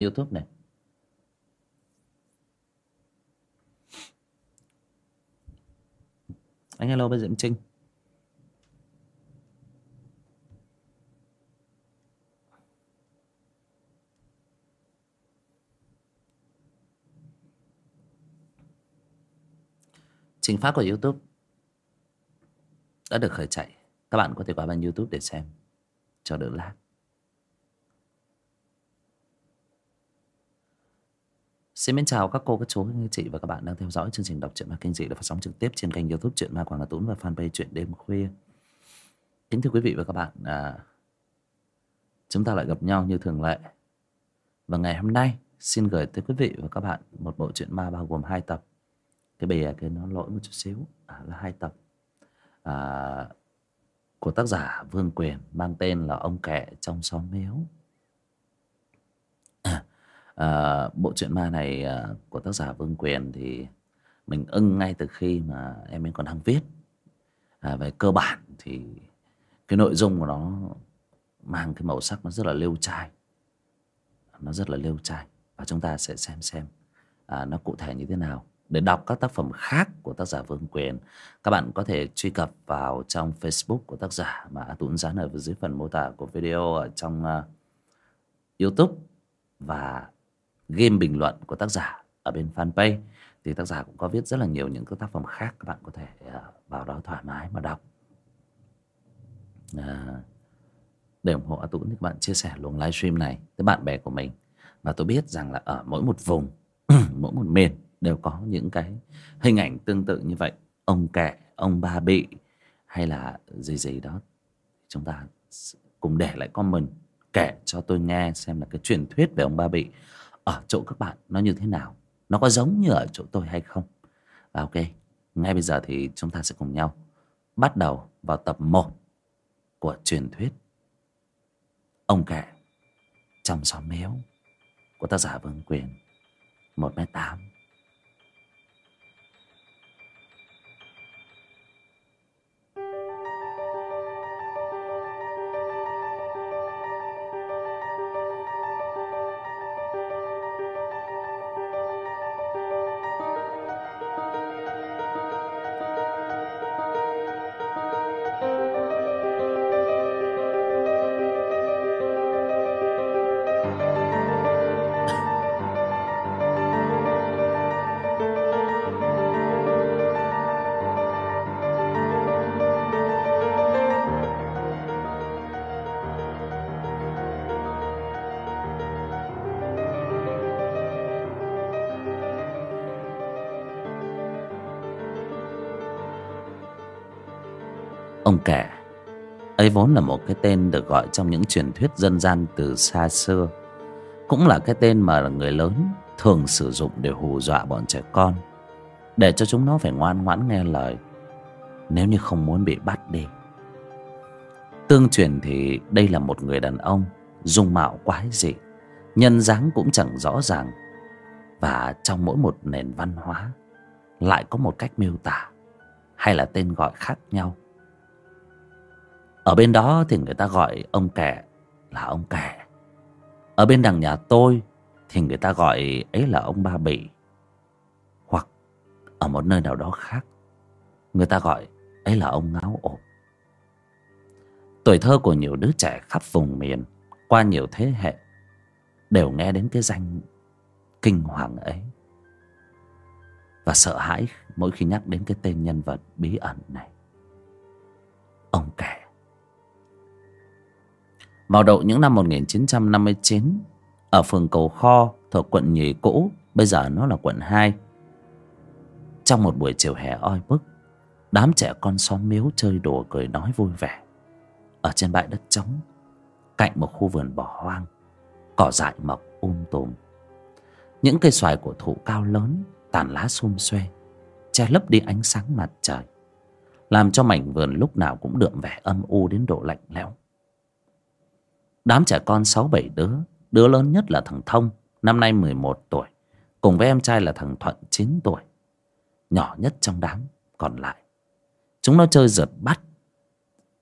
youtube này. Anh hello bên diễm trinh. Trình phát của youtube đã được khởi chạy. Các bạn có thể qua bên youtube để xem cho đỡ lag. Xin mến chào các cô, các chú, các chị và các bạn đang theo dõi chương trình đọc truyện ma kinh dị được phát sóng trực tiếp trên kênh youtube truyện ma Quảng Hà Tún và fanpage truyện đêm khuya. Kính thưa quý vị và các bạn, à, chúng ta lại gặp nhau như thường lệ. Và ngày hôm nay xin gửi tới quý vị và các bạn một bộ truyện ma bao gồm hai tập. Cái bìa cái nó lỗi một chút xíu à, là hai tập à, của tác giả Vương Quyền mang tên là Ông Kẻ trong xóm miếu. À, bộ truyện ma này à, của tác giả Vương Quyền thì mình ưng ngay từ khi mà em ấy còn đang viết. À, về cơ bản thì cái nội dung của nó mang cái màu sắc nó rất là liêu trai. Nó rất là liêu trai. Và chúng ta sẽ xem xem à, nó cụ thể như thế nào. Để đọc các tác phẩm khác của tác giả Vương Quyền các bạn có thể truy cập vào trong Facebook của tác giả mà Tuấn dán ở dưới phần mô tả của video ở trong uh, YouTube và game bình luận của tác giả ở bên fanpage. Thì tác giả cũng có viết rất là nhiều những cái tác phẩm khác các bạn có thể à, vào đó thoải mái mà đọc. À, để ủng hộ A Tũng thì các bạn chia sẻ luồng livestream này với bạn bè của mình. Và tôi biết rằng là ở mỗi một vùng mỗi một miền đều có những cái hình ảnh tương tự như vậy. Ông kẹ ông ba bị hay là gì gì đó. Chúng ta cùng để lại comment kể cho tôi nghe xem là cái truyền thuyết về ông ba bị ở chỗ các bạn, nó như thế nào? Nó có giống như ở chỗ tôi hay không? Và ok. Ngay bây giờ thì chúng ta sẽ cùng nhau bắt đầu vào tập 1 của truyền thuyết ông kẻ trong xóm méo của tác giả Vương Quyền, một m tám. Ông kẻ ấy vốn là một cái tên được gọi trong những truyền thuyết dân gian từ xa xưa. Cũng là cái tên mà người lớn thường sử dụng để hù dọa bọn trẻ con, để cho chúng nó phải ngoan ngoãn nghe lời, nếu như không muốn bị bắt đi. Tương truyền thì đây là một người đàn ông dung mạo quái dị, nhân dáng cũng chẳng rõ ràng, và trong mỗi một nền văn hóa lại có một cách miêu tả hay là tên gọi khác nhau ở bên đó thì người ta gọi ông kẻ là ông kẻ. Ở bên đằng nhà tôi thì người ta gọi ấy là ông ba bỉ. Hoặc ở một nơi nào đó khác, người ta gọi ấy là ông ngáo ộp tuổi thơ của nhiều đứa trẻ khắp vùng miền, qua nhiều thế hệ, đều nghe đến cái danh kinh hoàng ấy. Và sợ hãi mỗi khi nhắc đến cái tên nhân vật bí ẩn này. Ông kẻ vào đầu những năm 1959 Ở phường Cầu Kho thuộc quận Nhì cũ, Bây giờ nó là quận 2 Trong một buổi chiều hè oi bức, Đám trẻ con xóm miếu chơi đùa cười nói vui vẻ. Ở trên bãi đất trống, Cạnh một khu vườn bỏ hoang, Cỏ dại mọc um tùm. Những cây xoài của thụ cao lớn, Tàn lá xum xuê, Che lấp đi ánh sáng mặt trời, Làm cho mảnh vườn lúc nào cũng đượm vẻ âm u đến độ lạnh lẽo. Đám trẻ con sáu bảy đứa Đứa lớn nhất là thằng Thông, Năm nay mười một tuổi, Cùng với em trai là thằng Thuận chín tuổi, Nhỏ nhất trong đám còn lại. Chúng nó chơi rượt bắt,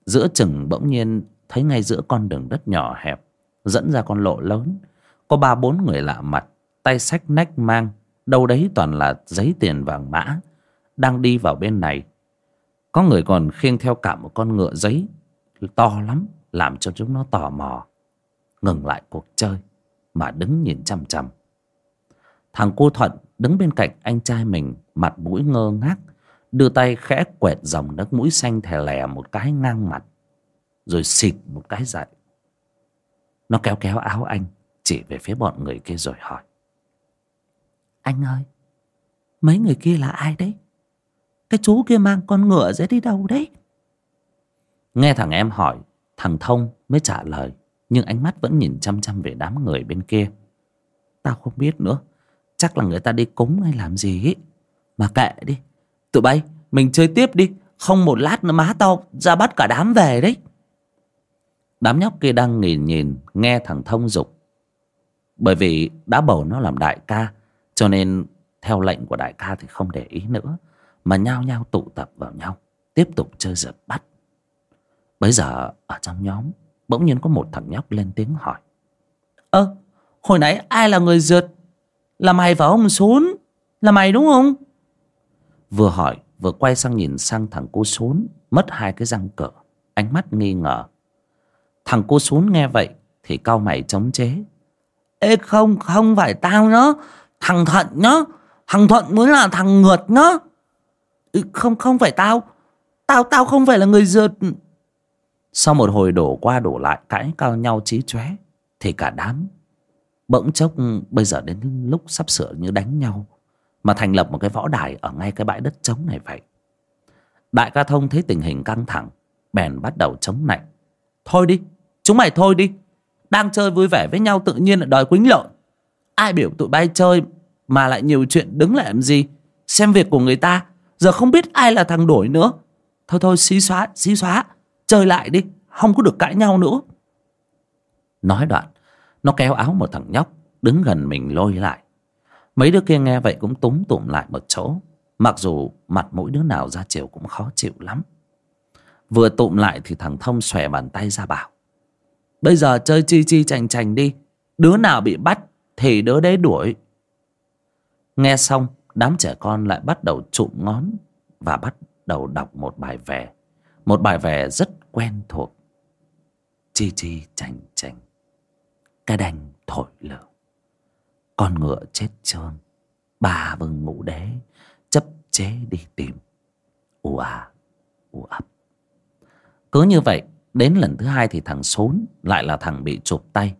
Giữa chừng bỗng nhiên Thấy ngay giữa con đường đất nhỏ hẹp, Dẫn ra con lộ lớn. Có ba bốn người lạ mặt, tay sách nách mang, đâu đấy toàn là giấy tiền vàng mã, đang đi vào bên này. Có người còn khiêng theo cả một con ngựa giấy, to lắm, làm cho chúng nó tò mò ngừng lại cuộc chơi mà đứng nhìn chằm chằm. Thằng cô thuận đứng bên cạnh anh trai mình mặt mũi ngơ ngác đưa tay khẽ quẹt dòng nước mũi xanh thè lè một cái ngang mặt rồi xịt một cái dậy. Nó kéo kéo áo anh chỉ về phía bọn người kia rồi hỏi. Anh ơi mấy người kia là ai đấy? Cái chú kia mang con ngựa ra đi đâu đấy? Nghe thằng em hỏi thằng thông mới trả lời nhưng ánh mắt vẫn nhìn chăm chăm về đám người bên kia. Tao không biết nữa. Chắc là người ta đi cúng hay làm gì ấy mà kệ đi. Tụi bay, mình chơi tiếp đi. Không một lát nữa má tao ra bắt cả đám về đấy. Đám nhóc kia đang nhìn nhìn, nghe thằng thông dục. Bởi vì đã bầu nó làm đại ca, cho nên theo lệnh của đại ca thì không để ý nữa. Mà nhao nhao tụ tập vào nhau, tiếp tục chơi giật bắt. Bấy giờ, ở trong nhóm bỗng nhiên có một thằng nhóc lên tiếng hỏi. Ơ hồi nãy ai là người rượt là mày phải không xuống là mày đúng không? Vừa hỏi vừa quay sang nhìn sang thằng cô xuống mất hai cái răng cỡ. Ánh mắt nghi ngờ. Thằng cô xuống nghe vậy thì cau mày chống chế. Ê không không phải tao nhá thằng thuận nhá thằng thuận mới là thằng ngượt nhá ừ, không không phải tao. Tao tao không phải là người rượt sau một hồi đổ qua đổ lại cãi cao nhau chí chóe, thì cả đám bỗng chốc ừ, bây giờ đến lúc sắp sửa như đánh nhau, mà thành lập một cái võ đài ở ngay cái bãi đất trống này vậy. Đại ca thông thấy tình hình căng thẳng, bèn bắt đầu chống nạnh. Thôi đi, chúng mày thôi đi, đang chơi vui vẻ với nhau tự nhiên lại đòi quýnh lộn. Ai biểu tụi bay chơi mà lại nhiều chuyện đứng lại làm gì? Xem việc của người ta, giờ không biết ai là thằng đổi nữa. Thôi thôi, xí xóa xí xóa chơi lại đi, không có được cãi nhau nữa. Nói đoạn, nó kéo áo một thằng nhóc đứng gần mình lôi lại. Mấy đứa kia nghe vậy cũng túm tụm lại một chỗ. Mặc dù mặt mỗi đứa nào ra chiều cũng khó chịu lắm. Vừa tụm lại thì thằng thông xòe bàn tay ra bảo, bây giờ chơi chi chi chành chành đi, đứa nào bị bắt thì đứa đấy đuổi. Nghe xong, đám trẻ con lại bắt đầu trụm ngón và bắt đầu đọc một bài về một bài về rất quen thuộc. Chi chi chành chành. Cái đành thổi lửa. Con ngựa chết trơn bà vừng ngủ đế, chấp chế đi tìm. Ù à ù ập cứ như vậy, đến lần thứ hai thì thằng sốn lại là thằng bị chụp tay.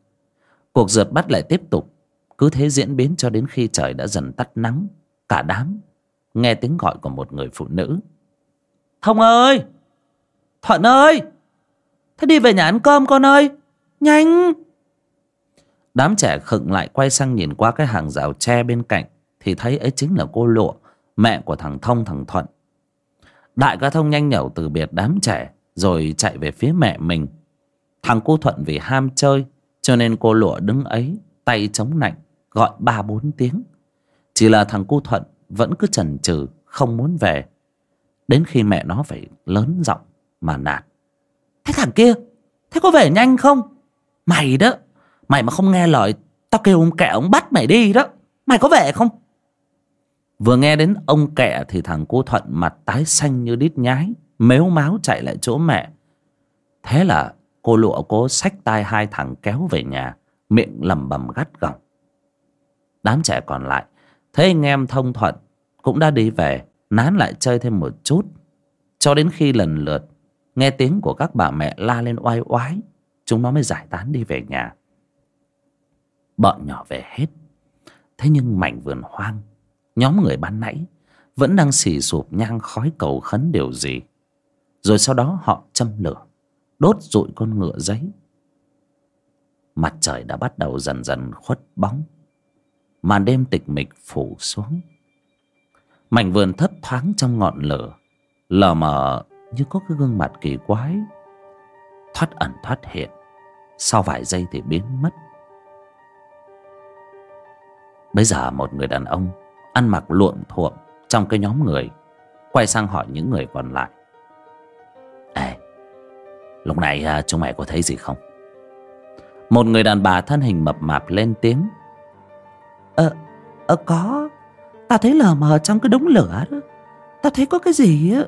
Cuộc rượt bắt lại tiếp tục. Cứ thế diễn biến cho đến khi trời đã dần tắt nắng. Cả đám nghe tiếng gọi của một người phụ nữ. Thông ơi! Thuận ơi! Thế đi về nhà ăn cơm con ơi! Nhanh! Đám trẻ khựng lại quay sang nhìn qua cái hàng rào tre bên cạnh, thì thấy ấy chính là cô lụa, mẹ của thằng thông, thằng thuận. Đại ca thông nhanh nhẩu từ biệt đám trẻ, rồi chạy về phía mẹ mình. Thằng cô thuận vì ham chơi, cho nên cô lụa đứng ấy, tay chống nạnh, gọi ba bốn tiếng. Chỉ là thằng cô thuận vẫn cứ chần chừ, không muốn về. Đến khi mẹ nó phải lớn giọng mà nạt. Thế thằng kia thế có về nhanh không? Mày đó, mày mà không nghe lời, tao kêu ông kẹ ông bắt mày đi đó. Mày có về không? Vừa nghe đến ông kẹ thì thằng cô thuận mặt tái xanh như đít nhái, mếu máo chạy lại chỗ mẹ. Thế là cô lụa cố xách tay hai thằng kéo về nhà, miệng lầm bầm gắt gỏng. Đám trẻ còn lại, thấy anh em thông thuận, cũng đã đi về, nán lại chơi thêm một chút. Cho đến khi lần lượt nghe tiếng của các bà mẹ la lên oai oái, chúng nó mới giải tán đi về nhà. Bọn nhỏ về hết. Thế nhưng mảnh vườn hoang, nhóm người ban nãy vẫn đang xì sụp nhang khói cầu khấn điều gì. Rồi sau đó họ châm lửa, đốt rụi con ngựa giấy. Mặt trời đã bắt đầu dần dần khuất bóng, màn đêm tịch mịch phủ xuống. Mảnh vườn thấp thoáng trong ngọn lửa, lờ mờ như có cái gương mặt kỳ quái. Thoát ẩn thoát hiện. Sau vài giây thì biến mất. Bấy giờ một người đàn ông ăn mặc luộm thuộm trong cái nhóm người, quay sang hỏi những người còn lại. Ê, lúc này à, chúng mày có thấy gì không? Một người đàn bà thân hình mập mạp lên tiếng. Ờ ờ có. Ta thấy lờ mờ trong cái đống lửa đó. Ta thấy có cái gì á?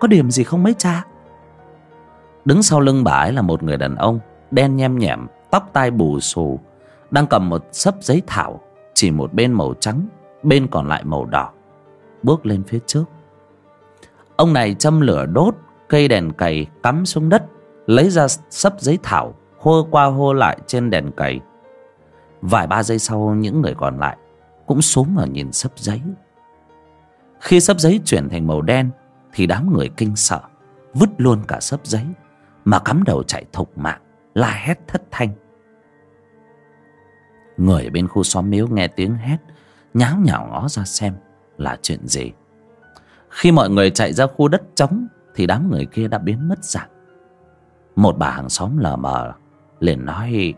Có điểm gì không mấy cha? Đứng sau lưng bà ấy là một người đàn ông đen nhem nhẻm tóc tai bù xù đang cầm một sấp giấy thảo chỉ một bên màu trắng bên còn lại màu đỏ. Bước lên phía trước. Ông này châm lửa đốt cây đèn cầy, cắm xuống đất lấy ra sấp giấy thảo hô qua hô lại trên đèn cầy. vài ba giây sau những người còn lại cũng xuống mà nhìn sấp giấy. Khi sấp giấy chuyển thành màu đen thì đám người kinh sợ, vứt luôn cả sấp giấy, mà cắm đầu chạy thục mạng, la hét thất thanh. Người bên khu xóm miếu nghe tiếng hét, nháo nhào ngó ra xem là chuyện gì. Khi mọi người chạy ra khu đất trống, thì đám người kia đã biến mất dạng. Một bà hàng xóm lờ mờ, liền nói,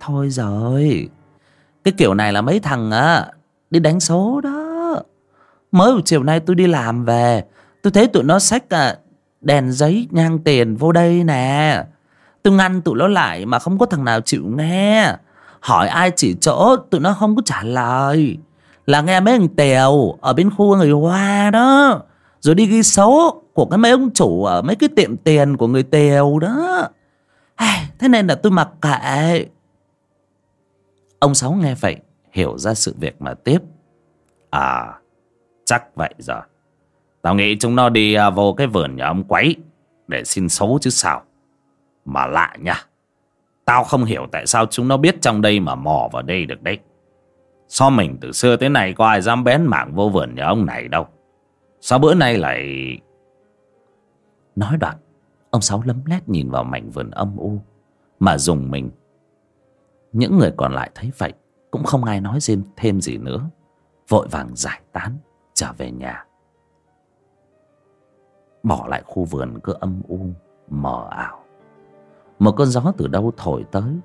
thôi rồi, cái kiểu này là mấy thằng á đi đánh số đó. Mới buổi chiều nay tôi đi làm về tôi thấy tụi nó xách à, đèn giấy nhang tiền vô đây nè. Tôi ngăn tụi nó lại mà không có thằng nào chịu nghe. Hỏi ai chỉ chỗ tụi nó không có trả lời. Là nghe mấy thằng tèo ở bên khu người hoa đó. Rồi đi ghi số của cái mấy ông chủ ở mấy cái tiệm tiền của người tèo đó. Thế nên là tôi mặc kệ. Ông sáu nghe vậy hiểu ra sự việc mà tiếp. À chắc vậy rồi tao nghĩ chúng nó đi à, vô cái vườn nhà ông quấy để xin số chứ sao. Mà lạ nha, tao không hiểu tại sao chúng nó biết trong đây mà mò vào đây được đấy. So mình từ xưa tới nay có ai dám bén mảng vô vườn nhà ông này đâu. Sao bữa nay lại nói đoạn, ông sáu lấm lét nhìn vào mảnh vườn âm u mà dùng mình. Những người còn lại thấy vậy, cũng không ai nói thêm gì nữa, vội vàng giải tán, trở về nhà bỏ lại khu vườn cứ âm u, mờ ảo. Một cơn gió từ đâu thổi tới,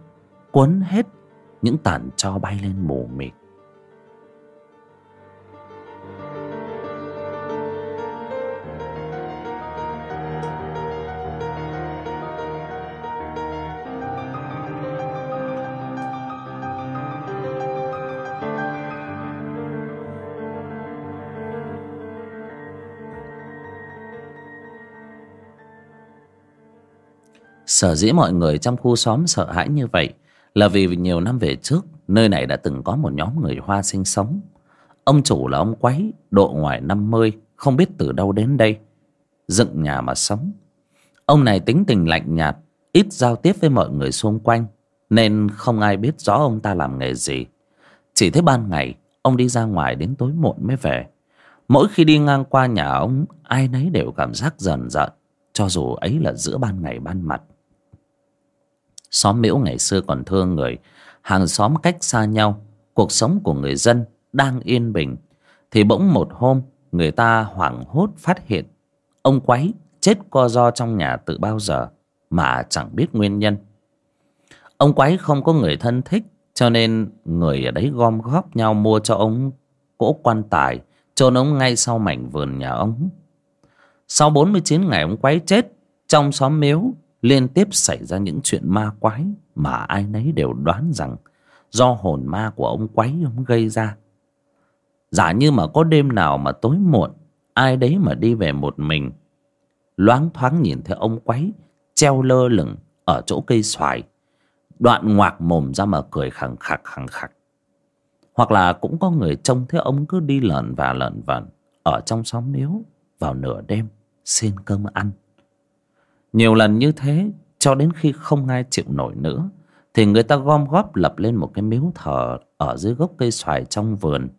cuốn hết những tàn cho bay lên mù mịt. Sở dĩ mọi người trong khu xóm sợ hãi như vậy là vì nhiều năm về trước nơi này đã từng có một nhóm người Hoa sinh sống. Ông chủ là ông Quấy, độ ngoài năm mươi, không biết từ đâu đến đây. Dựng nhà mà sống. Ông này tính tình lạnh nhạt, ít giao tiếp với mọi người xung quanh, nên không ai biết rõ ông ta làm nghề gì. Chỉ thấy ban ngày, ông đi ra ngoài đến tối muộn mới về. Mỗi khi đi ngang qua nhà ông, ai nấy đều cảm giác dần dần, cho dù ấy là giữa ban ngày ban mặt. Xóm miễu ngày xưa còn thương người. Hàng xóm cách xa nhau, Cuộc sống của người dân đang yên bình. Thì bỗng một hôm, Người ta hoảng hốt phát hiện, Ông quái chết co do trong nhà từ bao giờ Mà chẳng biết nguyên nhân. Ông quái không có người thân thích, Cho nên người ở đấy gom góp nhau mua cho ông cỗ quan tài, chôn ông ngay sau mảnh vườn nhà ông. Sau 49 ngày ông quái chết, Trong xóm miếu liên tiếp xảy ra những chuyện ma quái mà ai nấy đều đoán rằng do hồn ma của ông quái ông gây ra. Giả như mà có đêm nào mà tối muộn, ai đấy mà đi về một mình, loáng thoáng nhìn thấy ông quái treo lơ lửng ở chỗ cây xoài, đoạn ngoạc mồm ra mà cười khẳng khặc khẳng khặc. Hoặc là cũng có người trông thấy ông cứ đi lợn và lợn vẩn ở trong xóm miếu vào nửa đêm xin cơm ăn nhiều lần như thế, cho đến khi không ai chịu nổi nữa, thì người ta gom góp lập lên một cái miếu thờ ở dưới gốc cây xoài trong vườn.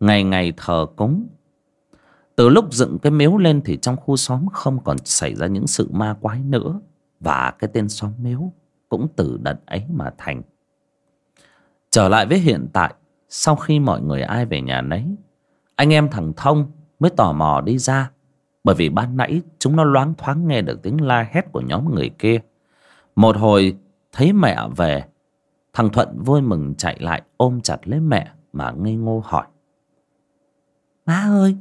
Ngày ngày thờ cúng. Từ lúc dựng cái miếu lên thì trong khu xóm không còn xảy ra những sự ma quái nữa, và cái tên xóm miếu cũng từ đợt ấy mà thành. Trở lại với hiện tại, sau khi mọi người ai về nhà nấy, anh em thằng thông mới tò mò đi ra bởi vì ban nãy chúng nó loáng thoáng nghe được tiếng la hét của nhóm người kia. Một hồi thấy mẹ về thằng thuận vui mừng chạy lại ôm chặt lấy mẹ mà ngây ngô hỏi. Má ơi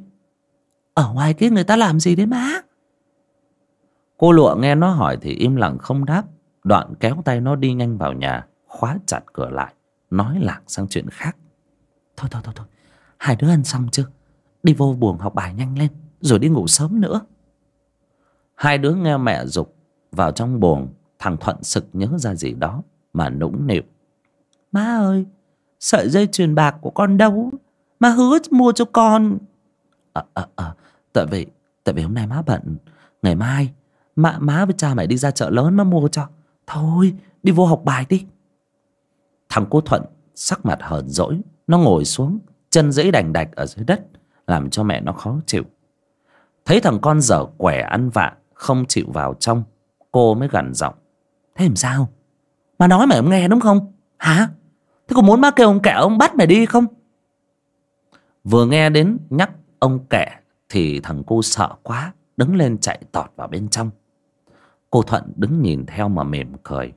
ở ngoài kia người ta làm gì đấy má? Cô lụa nghe nó hỏi thì im lặng không đáp Đoạn kéo tay nó đi nhanh vào nhà Khóa chặt cửa lại Nói lạc sang chuyện khác. Thôi thôi thôi thôi Hai đứa ăn xong chưa? Đi vô buồng học bài nhanh lên rồi đi ngủ sớm nữa. Hai đứa nghe mẹ dục Vào trong buồng Thằng Thuận sực nhớ ra gì đó Mà nũng nịu. Má ơi Sợi dây chuyền bạc của con đâu? Má hứa mua cho con. Ờ ờ ờ Tại vì Tại vì hôm nay má bận. Ngày mai Má, má với cha mẹ đi ra chợ lớn má mua cho. Thôi đi vô học bài đi. Thằng cô Thuận sắc mặt hờn dỗi Nó ngồi xuống Chân dẫy đành đạch ở dưới đất Làm cho mẹ nó khó chịu. Thấy thằng con dở quẻ ăn vạ, Không chịu vào trong, Cô mới gằn giọng. Thế làm sao? Mà nói mày không nghe đúng không? Hả? Thế có muốn má kêu ông kẻ ông bắt mày đi không? Vừa nghe đến nhắc ông kẻ Thì thằng cô sợ quá, Đứng lên chạy tọt vào bên trong. Cô Thuận đứng nhìn theo mà mỉm cười.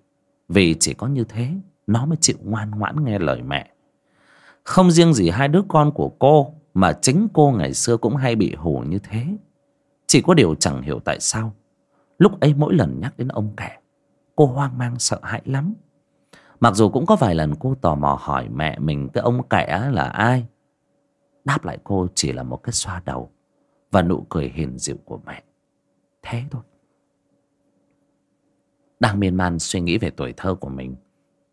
Vì chỉ có như thế, Nó mới chịu ngoan ngoãn nghe lời mẹ. Không riêng gì hai đứa con của cô, Mà chính cô ngày xưa cũng hay bị hù như thế. Chỉ có điều chẳng hiểu tại sao. Lúc ấy mỗi lần nhắc đến ông kẻ, Cô hoang mang sợ hãi lắm. Mặc dù cũng có vài lần cô tò mò hỏi mẹ mình Cái ông kẻ là ai. Đáp lại cô chỉ là một cái xoa đầu Và nụ cười hiền dịu của mẹ. Thế thôi. Đang miên man suy nghĩ về tuổi thơ của mình,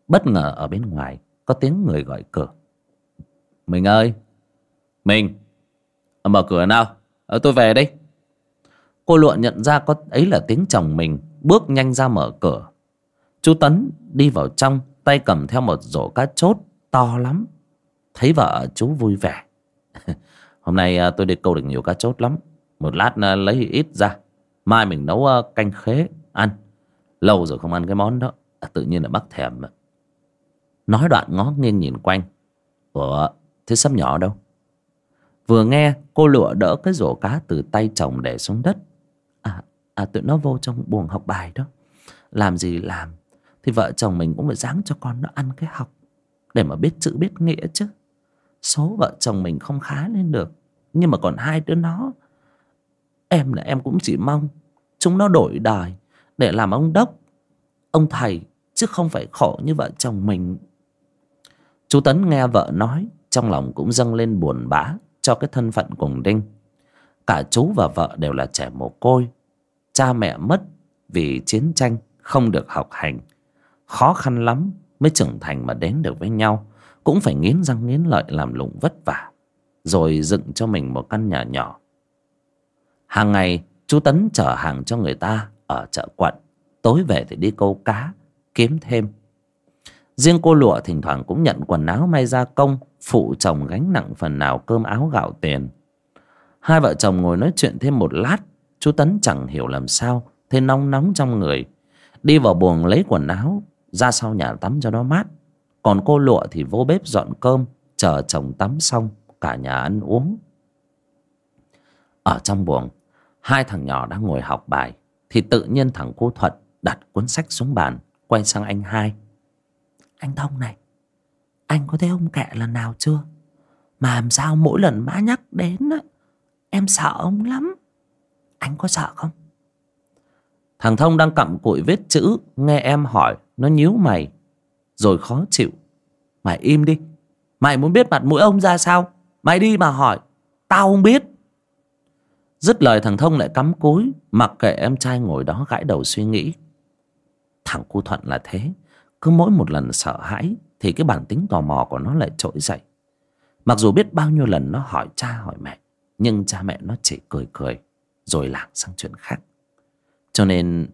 Bất ngờ ở bên ngoài Có tiếng người gọi cửa. Mình ơi! Mình! Mở cửa nào? Ờ, tôi về đây. Cô lụa nhận ra có ấy là tiếng chồng mình Bước nhanh ra mở cửa. Chú Tấn đi vào trong Tay cầm theo một rổ cá chốt To lắm. Thấy vợ chú vui vẻ. Hôm nay à, tôi đi câu được nhiều cá chốt lắm. Một lát à, lấy ít ra. Mai mình nấu à, canh khế ăn. Lâu rồi không ăn cái món đó. À, Tự nhiên là mắc thèm. Nói đoạn ngó nghiêng nhìn quanh. Ủa thế sắp nhỏ đâu? Vừa nghe cô lụa đỡ cái rổ cá từ tay chồng để xuống đất. À, à tụi nó vô trong buồng học bài đó. Làm gì làm Thì vợ chồng mình cũng phải dáng cho con nó ăn cái học Để mà biết chữ biết nghĩa chứ. Số vợ chồng mình không khá lên được Nhưng mà còn hai đứa nó. Em là em cũng chỉ mong Chúng nó đổi đời để làm ông đốc ông thầy chứ không phải khổ như vợ chồng mình. Chú tấn nghe vợ nói trong lòng cũng dâng lên buồn bã cho cái thân phận cùng đinh cả chú và vợ đều là trẻ mồ côi. Cha mẹ mất vì chiến tranh không được học hành. Khó khăn lắm mới trưởng thành mà đến được với nhau. Cũng phải nghiến răng nghiến lợi làm lụng vất vả, rồi dựng cho mình một căn nhà nhỏ. Hàng ngày, chú tấn chở hàng cho người ta ở chợ quận. Tối về thì đi câu cá, kiếm thêm. Riêng cô lụa thỉnh thoảng cũng nhận quần áo may gia công, phụ chồng gánh nặng phần nào cơm áo gạo tiền hai vợ chồng ngồi nói chuyện thêm một lát, chú tấn chẳng hiểu làm sao, thấy nóng nóng trong người. Đi vào buồng lấy quần áo, ra sau nhà tắm cho nó mát. Còn cô lụa thì vô bếp dọn cơm, chờ chồng tắm xong, cả nhà ăn uống. Ở trong buồng, hai thằng nhỏ đang ngồi học bài, thì tự nhiên thằng cô thuận đặt cuốn sách xuống bàn, quay sang anh hai. Anh thông này, anh có thấy ông kẹ lần nào chưa? Mà làm sao mỗi lần má nhắc đến á? Em sợ ông lắm. Anh có sợ không? Thằng thông đang cặm cụi viết chữ, nghe em hỏi, nó nhíu mày, rồi khó chịu. Mày im đi. Mày muốn biết mặt mũi ông ra sao? Mày đi mà hỏi. Tao không biết. Dứt lời, thằng Thông lại cắm cúi, Mặc kệ em trai ngồi đó gãi đầu suy nghĩ. Thằng cu Thuận là thế. Cứ mỗi một lần sợ hãi, Thì cái bản tính tò mò của nó lại trỗi dậy. Mặc dù biết bao nhiêu lần nó hỏi cha, hỏi mẹ nhưng cha mẹ nó chỉ cười cười, Rồi lạc sang chuyện khác. Cho nên,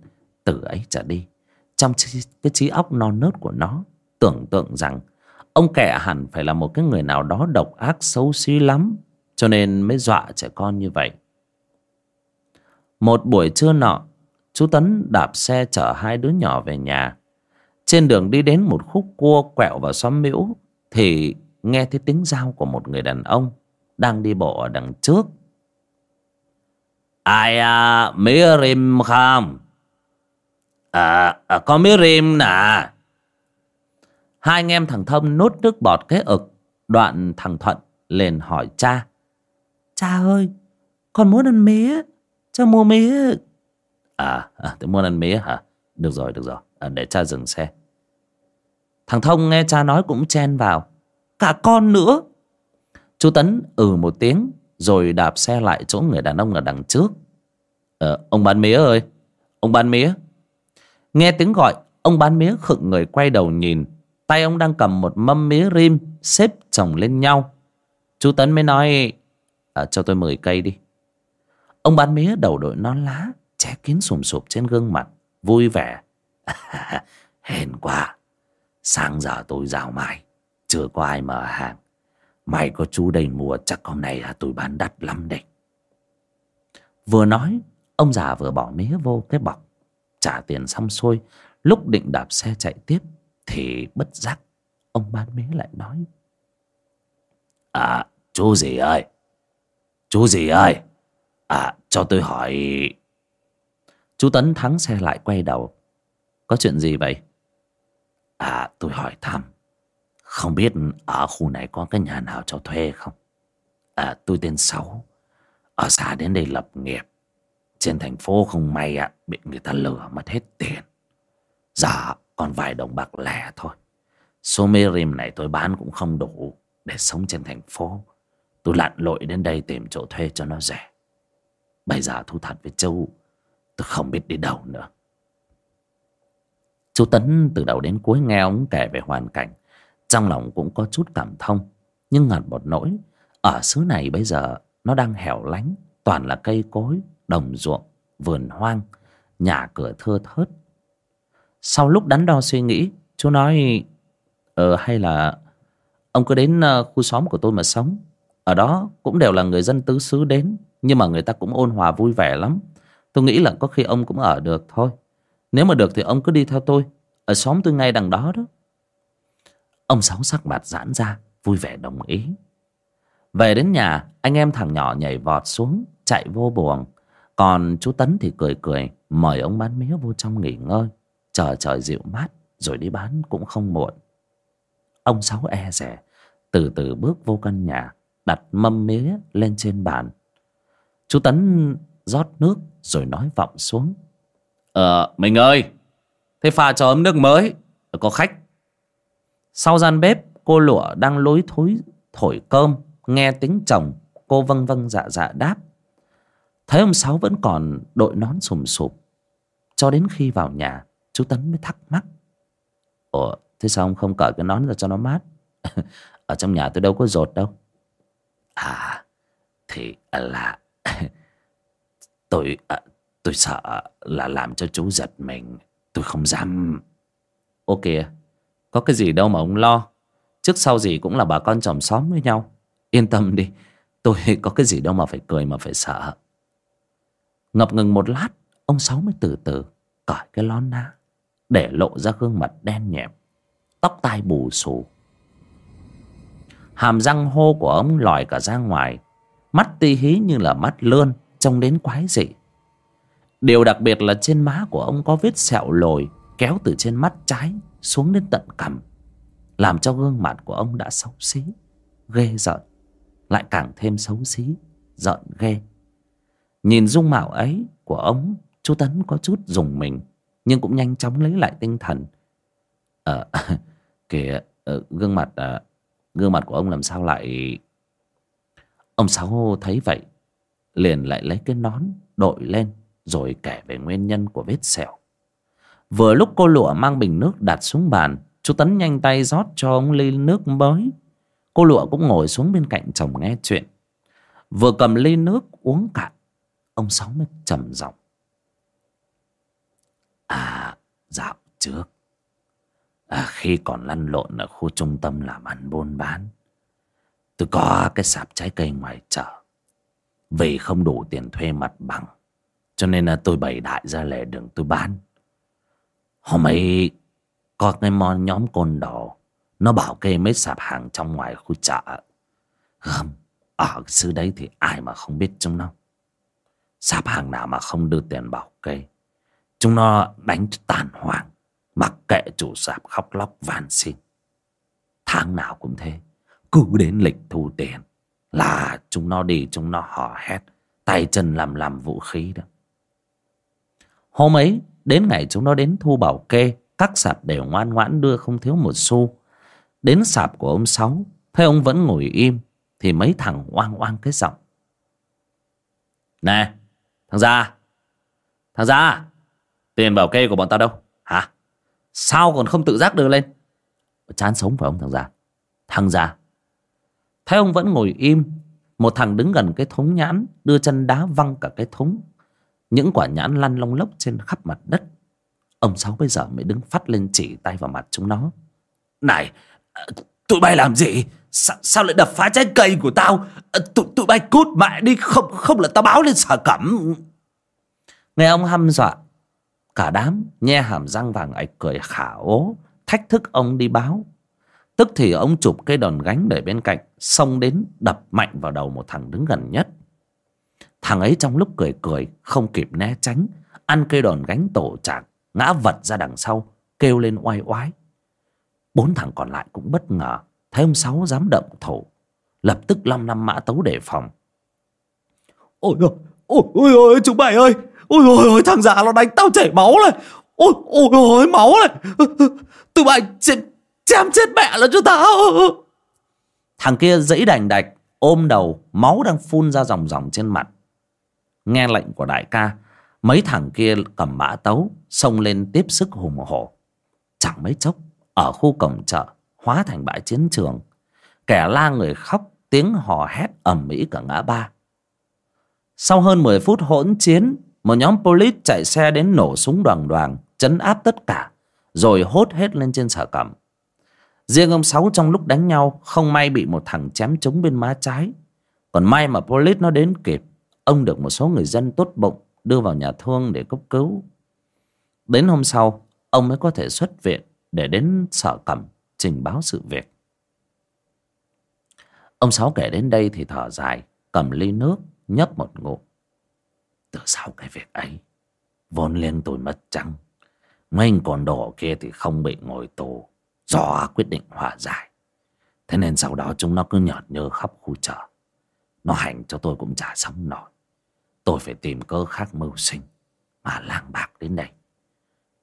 từ ấy trở đi, Trong cái trí óc non nớt của nó, Tưởng tượng rằng Ông kẻ hẳn phải là một cái người nào đó độc ác, xấu xí lắm, Cho nên mới dọa trẻ con như vậy. Một buổi trưa nọ, chú tấn đạp xe chở hai đứa nhỏ về nhà. Trên đường đi đến một khúc cua quẹo vào xóm miễu, thì nghe thấy tiếng dao của một người đàn ông đang đi bộ ở đằng trước. Ai à Miriam rim không? À, à có Miriam rim nè. Hai anh em thằng thông nốt nước bọt cái ực đoạn thằng thuận liền hỏi cha. Cha ơi con muốn ăn mía cho mua mía. À, à tôi muốn ăn mía hả? Được rồi được rồi. À, để cha dừng xe. Thằng thông nghe cha nói cũng chen vào. Cả con nữa chú tấn ừ một tiếng rồi đạp xe lại chỗ người đàn ông ở đằng trước. Ờ, ông bán mía ơi ông bán mía. Nghe tiếng gọi ông bán mía khựng người quay đầu nhìn. Tay ông đang cầm một mâm mía rim xếp chồng lên nhau. Chú tấn mới nói à, cho tôi mười cây đi. Ông bán mía đầu đội non lá che kín sùm sụp trên gương mặt vui vẻ. Hèn quá sáng giờ tôi rào mai chưa có ai mở hàng mày có chú đây mua, chắc hôm nay là tôi bán đắt lắm đấy vừa nói, ông già vừa bỏ mía vô cái bọc, trả tiền xong xuôi, lúc định đạp xe chạy tiếp, thì bất giác, ông bán mía lại nói. À chú gì ơi? Chú gì ơi? À cho tôi hỏi. Chú tấn thắng xe lại quay đầu. Có chuyện gì vậy? À tôi hỏi thăm không biết ở khu này có cái nhà nào cho thuê không? À tôi tên sáu. Ở xa đến đây lập nghiệp. Trên thành phố không may ạ, bị người ta lừa mất hết tiền. Giờ còn vài đồng bạc lẻ thôi. Số mê rim này tôi bán cũng không đủ để sống trên thành phố. Tôi lặn lội đến đây tìm chỗ thuê cho nó rẻ. Bây giờ thu thật với châu tôi không biết đi đâu nữa. Chú tấn từ đầu đến cuối nghe ông kể về hoàn cảnh trong lòng cũng có chút cảm thông, nhưng ngặt một nỗi, ở xứ này bây giờ nó đang hẻo lánh, toàn là cây cối, đồng ruộng, vườn hoang, nhà cửa thưa thớt. Sau lúc đắn đo suy nghĩ, chú nói ờ hay là ông cứ đến ờ, khu xóm của tôi mà sống. Ở đó cũng đều là người dân tứ xứ đến, nhưng mà người ta cũng ôn hòa vui vẻ lắm. Tôi nghĩ là có khi ông cũng ở được thôi. Nếu mà được thì ông cứ đi theo tôi. Ở xóm tôi ngay đằng đó đó ông sáu sắc mặt giãn ra, vui vẻ đồng ý. Về đến nhà, anh em thằng nhỏ nhảy vọt xuống, chạy vô buồng. Còn chú tấn thì cười cười, mời ông bán mía vô trong nghỉ ngơi. Chờ trời dịu mát, rồi đi bán cũng không muộn. Ông sáu e rẻ từ từ bước vô căn nhà, đặt mâm mía lên trên bàn. Chú tấn rót nước rồi nói vọng xuống. Ờ mình ơi, thế pha cho ấm nước mới, có khách sau gian bếp cô lụa đang lối thối thổi cơm nghe tiếng chồng cô vâng vâng dạ dạ đáp. Thấy ông sáu vẫn còn đội nón sùm sụp cho đến khi vào nhà chú tấn mới thắc mắc. Ủa thế sao ông không cởi cái nón ra cho nó mát? Ở trong nhà tôi đâu có rột đâu. À thì là tôi à, tôi sợ là làm cho chú giật mình tôi không dám. Ô kìa có cái gì đâu mà ông lo. Trước sau gì cũng là bà con chồng xóm với nhau. Yên tâm đi, tôi có cái gì đâu mà phải cười mà phải sợ. Ngập ngừng một lát, ông sáu mới từ từ cởi cái lon ná để lộ ra gương mặt đen nhẹm, tóc tai bù xù. Hàm răng hô của ông lòi cả ra ngoài, mắt ti hí như là mắt lươn, trông đến quái dị. Điều đặc biệt là trên má của ông có vết sẹo lồi kéo từ trên mắt trái xuống đến tận cằm làm cho gương mặt của ông đã xấu xí ghê giận lại càng thêm xấu xí giận ghê. Nhìn dung mạo ấy của ông chú tấn có chút dùng mình nhưng cũng nhanh chóng lấy lại tinh thần. Ờ kìa ờ, gương mặt à, gương mặt của ông làm sao lại ông sáu thấy vậy liền lại lấy cái nón đội lên rồi kể về nguyên nhân của vết sẹo vừa lúc cô lụa mang bình nước đặt xuống bàn chú tấn nhanh tay rót cho ông ly nước mới. Cô lụa cũng ngồi xuống bên cạnh chồng nghe chuyện. Vừa cầm ly nước uống cạn ông sáu mới trầm giọng. À dạo trước à, khi còn lăn lộn ở khu trung tâm làm ăn buôn bán tôi có cái sạp trái cây ngoài chợ. Vì không đủ tiền thuê mặt bằng cho nên là tôi bày đại ra lề đường tôi bán hôm ấy, có cái món nhóm côn đồ, nó bảo kê mấy sạp hàng trong ngoài khu chợ. Không ở xứ đấy thì ai mà không biết chúng nó. Sạp hàng nào mà không đưa tiền bảo kê. Chúng nó đánh tàn hoang, mặc kệ chủ sạp khóc lóc van xin. Tháng nào cũng thế, cứ đến lịch thu tiền là chúng nó đi, chúng nó hò hét, tay chân làm làm vũ khí đó. Hôm ấy đến ngày chúng nó đến thu bảo kê, các sạp đều ngoan ngoãn đưa không thiếu một xu. Đến sạp của ông sáu, thấy ông vẫn ngồi im, thì mấy thằng oang oang cái giọng. Nè, thằng gia thằng gia, tiền bảo kê của bọn tao đâu? Hả? Sao còn không tự giác đưa lên? Chán sống phải ông thằng gia? Thằng gia. Thấy ông vẫn ngồi im, một thằng đứng gần cái thúng nhãn, đưa chân đá văng cả cái thúng những quả nhãn lăn lông lốc trên khắp mặt đất. Ông sáu bây giờ mới đứng phát lên chỉ tay vào mặt chúng nó. Này tụi bay làm gì? Sao, sao lại đập phá trái cây của tao? Tụi, tụi bay cút mẹ đi không không là tao báo lên sở cẩm. Nghe ông hăm dọa cả đám nhe hàm răng vàng ạch cười khả ố thách thức ông đi báo. Tức thì ông chụp cây đòn gánh để bên cạnh xông đến đập mạnh vào đầu một thằng đứng gần nhất thằng ấy trong lúc cười cười không kịp né tránh ăn cây đòn gánh tổ chạc ngã vật ra đằng sau kêu lên oai oái. Bốn thằng còn lại cũng bất ngờ thấy ông sáu dám động thủ lập tức long năm mã tấu đề phòng. Ôi ôi ôi ôi ôi chúng mày ơi ôi ôi ôi thằng già nó đánh tao chảy máu này. Ôi ôi ôi máu này. Tụi bay chém, chém chết mẹ là cho tao. Thằng kia dãy đành đạch ôm đầu máu đang phun ra dòng dòng trên mặt nghe lệnh của đại ca, mấy thằng kia cầm mã tấu, xông lên tiếp sức hùng hổ. Chẳng mấy chốc, ở khu cổng chợ, hóa thành bãi chiến trường. Kẻ la người khóc, tiếng hò hét ầm ĩ cả ngã ba. Sau hơn mười phút hỗn chiến, một nhóm police chạy xe đến nổ súng đoàn đoàn, chấn áp tất cả, rồi hốt hết lên trên sở cẩm. Riêng ông sáu trong lúc đánh nhau, không may bị một thằng chém trúng bên má trái. Còn may mà police nó đến kịp ông được một số người dân tốt bụng đưa vào nhà thương để cấp cứu. Đến hôm sau, ông mới có thể xuất viện để đến sở cẩm trình báo sự việc. Ông sáu kể đến đây thì thở dài, cầm ly nước, nhấp một ngụm. Từ sau cái việc ấy, vốn liên tôi mất trắng. Mấy con đồ kia thì không bị ngồi tù, do quyết định hòa giải. Thế nên sau đó chúng nó cứ nhợt nhơ khắp khu chợ. Nó hành cho tôi cũng chả sống nổi tôi phải tìm cơ khác mưu sinh mà lang bạc đến đây.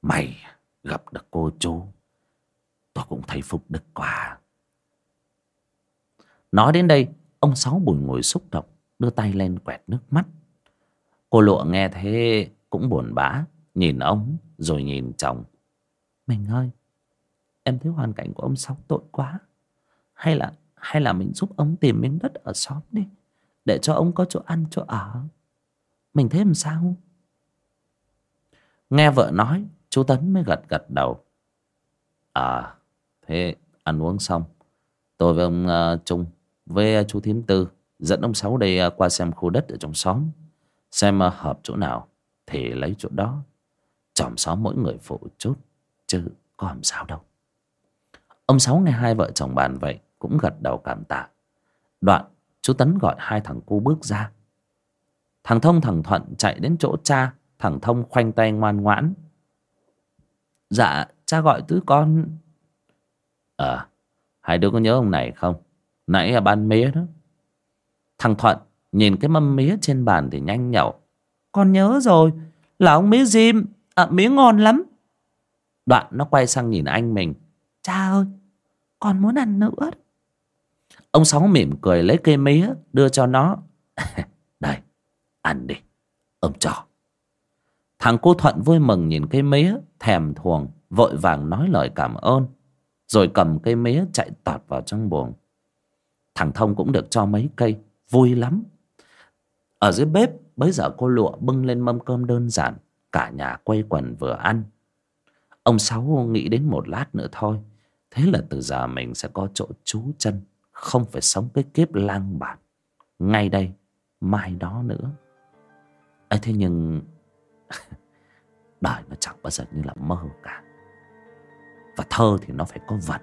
Mày gặp được cô chú, tôi cũng thấy phúc đức quá. Nói đến đây, ông sáu bùi ngồi xúc động, đưa tay lên quẹt nước mắt. Cô lụa nghe thế cũng buồn bã, nhìn ông rồi nhìn chồng. Mình ơi, em thấy hoàn cảnh của ông sáu tội quá. Hay là hay là mình giúp ông tìm miếng đất ở xóm đi, để cho ông có chỗ ăn, chỗ ở? Mình thấy làm sao? Nghe vợ nói chú tấn mới gật gật đầu. À thế ăn uống xong tôi với ông uh, trung với uh, chú thím tư dẫn ông sáu đây uh, ờ, qua xem khu đất ở trong xóm xem uh, hợp chỗ nào thì lấy chỗ đó. Chòm xóm mỗi người phụ chút chứ có làm sao đâu. Ông sáu nghe hai vợ chồng bàn vậy cũng gật đầu cảm tạ. Đoạn chú tấn gọi hai thằng cu bước ra thằng thông thằng thuận chạy đến chỗ cha thằng thông khoanh tay ngoan ngoãn. Dạ cha gọi tứ con. Ờ hai đứa có nhớ ông này không? Nãy là ban mía đó. Thằng thuận nhìn cái mâm mía trên bàn thì nhanh nhậu. Con nhớ rồi là ông mía diêm à, ờ, mía ngon lắm. Đoạn nó quay sang nhìn anh mình. Cha ơi con muốn ăn nữa. Ông sáu mỉm cười lấy cây mía đưa cho nó. Đây ăn đi, ông cho thằng cô thuận vui mừng nhìn cây mía thèm thuồng, vội vàng nói lời cảm ơn, rồi cầm cây mía chạy tọt vào trong buồng. Thằng thông cũng được cho mấy cây, vui lắm. Ở dưới bếp, bấy giờ cô lụa bưng lên mâm cơm đơn giản, cả nhà quây quần vừa ăn. Ông sáu nghĩ đến một lát nữa thôi, thế là từ giờ mình sẽ có chỗ trú chân, không phải sống cái kiếp lang bạt. Ngay đây, mai đó nữa ấy thế nhưng đời nó chẳng bao giờ như là mơ cả. Và thơ thì nó phải có vần.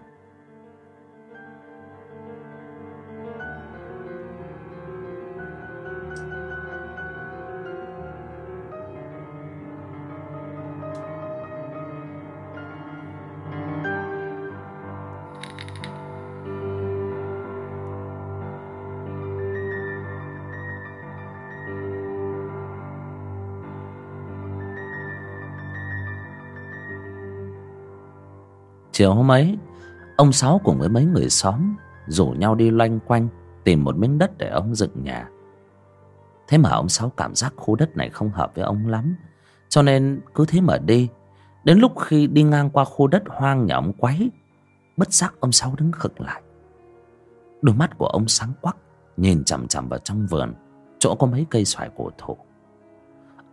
Chiều hôm ấy, Ông Sáu cùng với mấy người xóm Rủ nhau đi loanh quanh Tìm một miếng đất để ông dựng nhà. Thế mà ông Sáu cảm giác khu đất này không hợp với ông lắm, Cho nên cứ thế mà đi. Đến lúc khi đi ngang qua khu đất hoang nhà ông quấy, Bất giác ông Sáu đứng khựng lại. Đôi mắt của ông sáng quắc, Nhìn chằm chằm vào trong vườn, Chỗ có mấy cây xoài cổ thụ.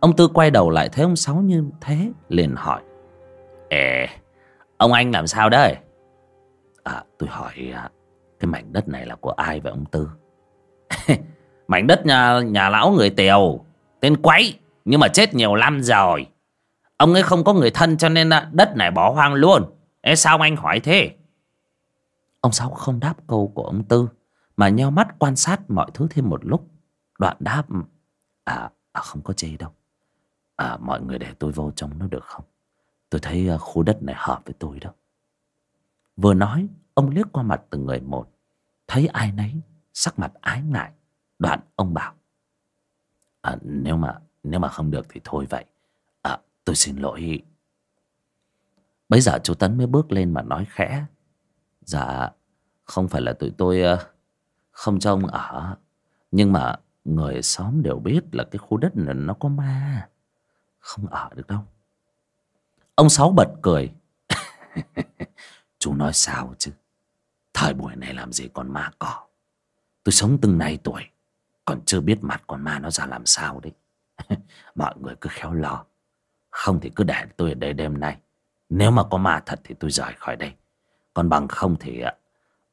Ông Tư quay đầu lại thấy ông Sáu như thế, Liền hỏi, Ê Ông anh làm sao đây À tôi hỏi à, Cái mảnh đất này là của ai vậy ông Tư? Mảnh đất nhà, nhà lão người Tiều Tên Quấy Nhưng mà chết nhiều năm rồi. Ông ấy không có người thân cho nên à, đất này bỏ hoang luôn. Ê sao anh hỏi thế? Ông Sáu không đáp câu của ông Tư Mà nheo mắt quan sát mọi thứ thêm một lúc. Đoạn đáp À, à không có chê đâu. À, Mọi người để tôi vô trong nó được không? Tôi thấy à, khu đất này hợp với tôi đó. Vừa nói Ông liếc qua mặt từng người một. Thấy ai nấy Sắc mặt ái ngại Đoạn ông bảo. À, Nếu mà nếu mà không được thì thôi vậy. À, Tôi xin lỗi. Bây giờ chú Tấn mới bước lên mà nói khẽ. Dạ Không phải là tụi tôi à, Không cho ông ở. Nhưng mà Người xóm đều biết là cái khu đất này nó có ma. Không ở được đâu. Ông Sáu bật cười. Chú nói sao chứ? Thời buổi này làm gì còn ma cỏ Tôi sống từng này tuổi, Còn chưa biết mặt con ma nó ra làm sao đấy. Mọi người cứ khéo lo. Không thì cứ để tôi ở đây đêm nay. Nếu mà có ma thật thì tôi rời khỏi đây. Còn bằng không thì à,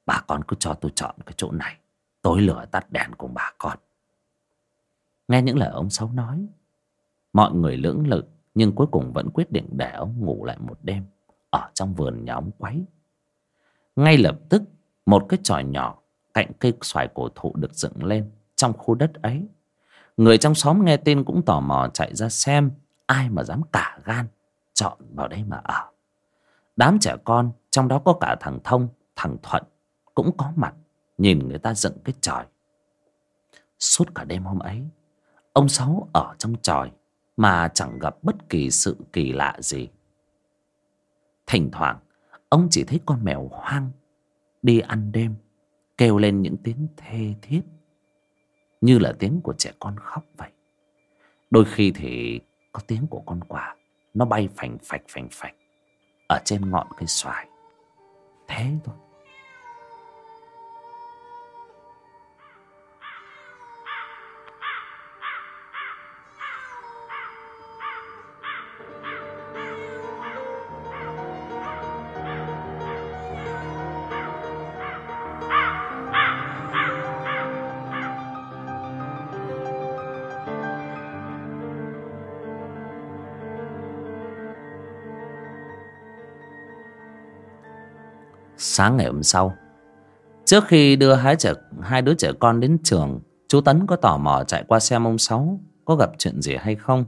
Bà con cứ cho tôi chọn cái chỗ này. Tối lửa tắt đèn cùng bà con. Nghe những lời ông Sáu nói, Mọi người lưỡng lự. Nhưng cuối cùng vẫn quyết định để ông ngủ lại một đêm, Ở trong vườn nhà ông quấy. Ngay lập tức, Một cái tròi nhỏ Cạnh cây xoài cổ thụ được dựng lên Trong khu đất ấy. Người trong xóm nghe tin cũng tò mò chạy ra xem Ai mà dám cả gan Chọn vào đây mà ở. Đám trẻ con, Trong đó có cả thằng Thông, Thằng Thuận, Cũng có mặt Nhìn người ta dựng cái tròi Suốt cả đêm hôm ấy, Ông Sáu ở trong tròi mà chẳng gặp bất kỳ sự kỳ lạ gì. Thỉnh thoảng, Ông chỉ thấy con mèo hoang Đi ăn đêm, Kêu lên những tiếng thê thiết, Như là tiếng của trẻ con khóc vậy. Đôi khi thì Có tiếng của con quạ, Nó bay phành phạch phành phạch Ở trên ngọn cây xoài. Thế thôi. Sáng ngày hôm sau. Trước khi đưa hai trẻ hai đứa trẻ con đến trường chú tấn có tò mò chạy qua xem ông sáu có gặp chuyện gì hay không.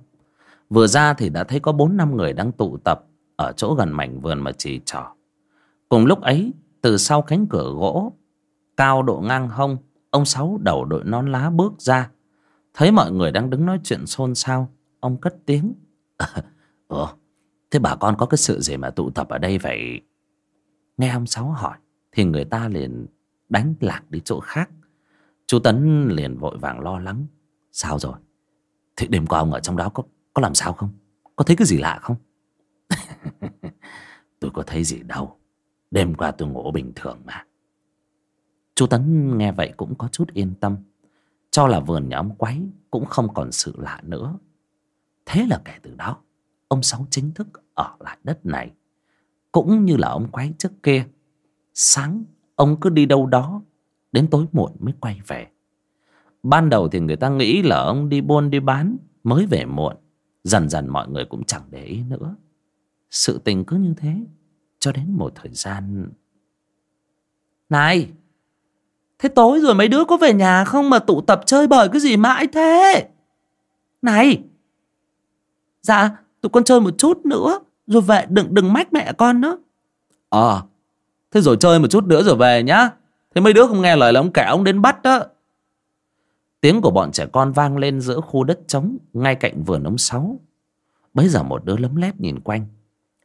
Vừa ra thì đã thấy có bốn năm người đang tụ tập ở chỗ gần mảnh vườn mà chỉ trỏ cùng lúc ấy từ sau cánh cửa gỗ cao độ ngang hông ông sáu đầu đội nón lá bước ra. Thấy mọi người đang đứng nói chuyện xôn xao ông cất tiếng. "Ủa, thế bà con có cái sự gì mà tụ tập ở đây vậy? Nghe ông Sáu hỏi, Thì người ta liền đánh lạc đi chỗ khác. Chú Tấn liền vội vàng lo lắng. Sao rồi? Thì đêm qua ông ở trong đó có có làm sao không? Có thấy cái gì lạ không? Tôi có thấy gì đâu. Đêm qua tôi ngủ bình thường mà. Chú Tấn nghe vậy cũng có chút yên tâm. Cho là vườn nhà ông quấy Cũng không còn sự lạ nữa. Thế là kể từ đó, Ông Sáu chính thức ở lại đất này cũng như là ông quái trước kia. Sáng, ông cứ đi đâu đó, đến tối muộn mới quay về. Ban đầu thì người ta nghĩ là ông đi buôn đi bán, mới về muộn. Dần dần mọi người cũng chẳng để ý nữa. Sự tình cứ như thế, cho đến một thời gian. Này, thế tối rồi mấy đứa có về nhà không mà tụ tập chơi bời cái gì mãi thế? Này dạ tụi con chơi một chút nữa rồi về, đừng đừng mách mẹ con nữa. Ờ Thế rồi chơi một chút nữa rồi về nhá. Thế mấy đứa không nghe lời là ông kẻ ông đến bắt đó. Tiếng của bọn trẻ con vang lên giữa khu đất trống, Ngay cạnh vườn ông Sáu. Bây giờ một đứa lấm lép nhìn quanh.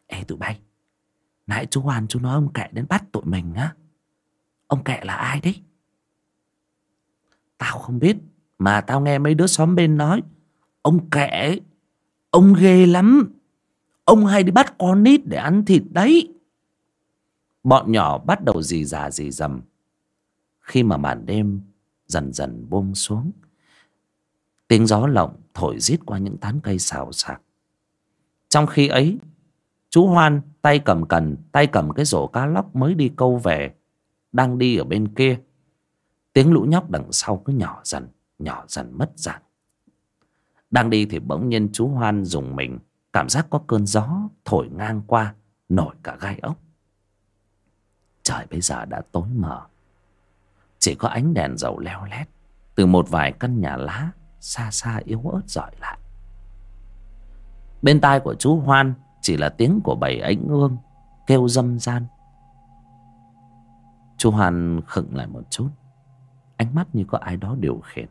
Ê, tụi bay, Nãy chú hoàn chú nói ông kệ đến bắt tụi mình á. Ông kệ là ai đấy? Tao không biết, Mà tao nghe mấy đứa xóm bên nói, Ông kệ Ông ghê lắm. Ông hay đi bắt con nít để ăn thịt đấy. Bọn nhỏ bắt đầu dì già dì dầm Khi mà màn đêm dần dần buông xuống, Tiếng gió lộng thổi rít qua những tán cây xào xạc. Trong khi ấy, Chú Hoan tay cầm cần, Tay cầm cái rổ cá lóc mới đi câu về, Đang đi ở bên kia. Tiếng lũ nhóc đằng sau cứ nhỏ dần Nhỏ dần mất dạng. Đang đi thì bỗng nhiên chú Hoan dùng mình Cảm giác có cơn gió thổi ngang qua, Nổi cả gai ốc. Trời bây giờ đã tối mờ. Chỉ có ánh đèn dầu leo lét Từ một vài căn nhà lá Xa xa yếu ớt dọi lại. Bên tai của chú Hoan Chỉ là tiếng của bầy ánh ương Kêu dâm gian Chú Hoan khựng lại một chút, Ánh mắt như có ai đó điều khiển,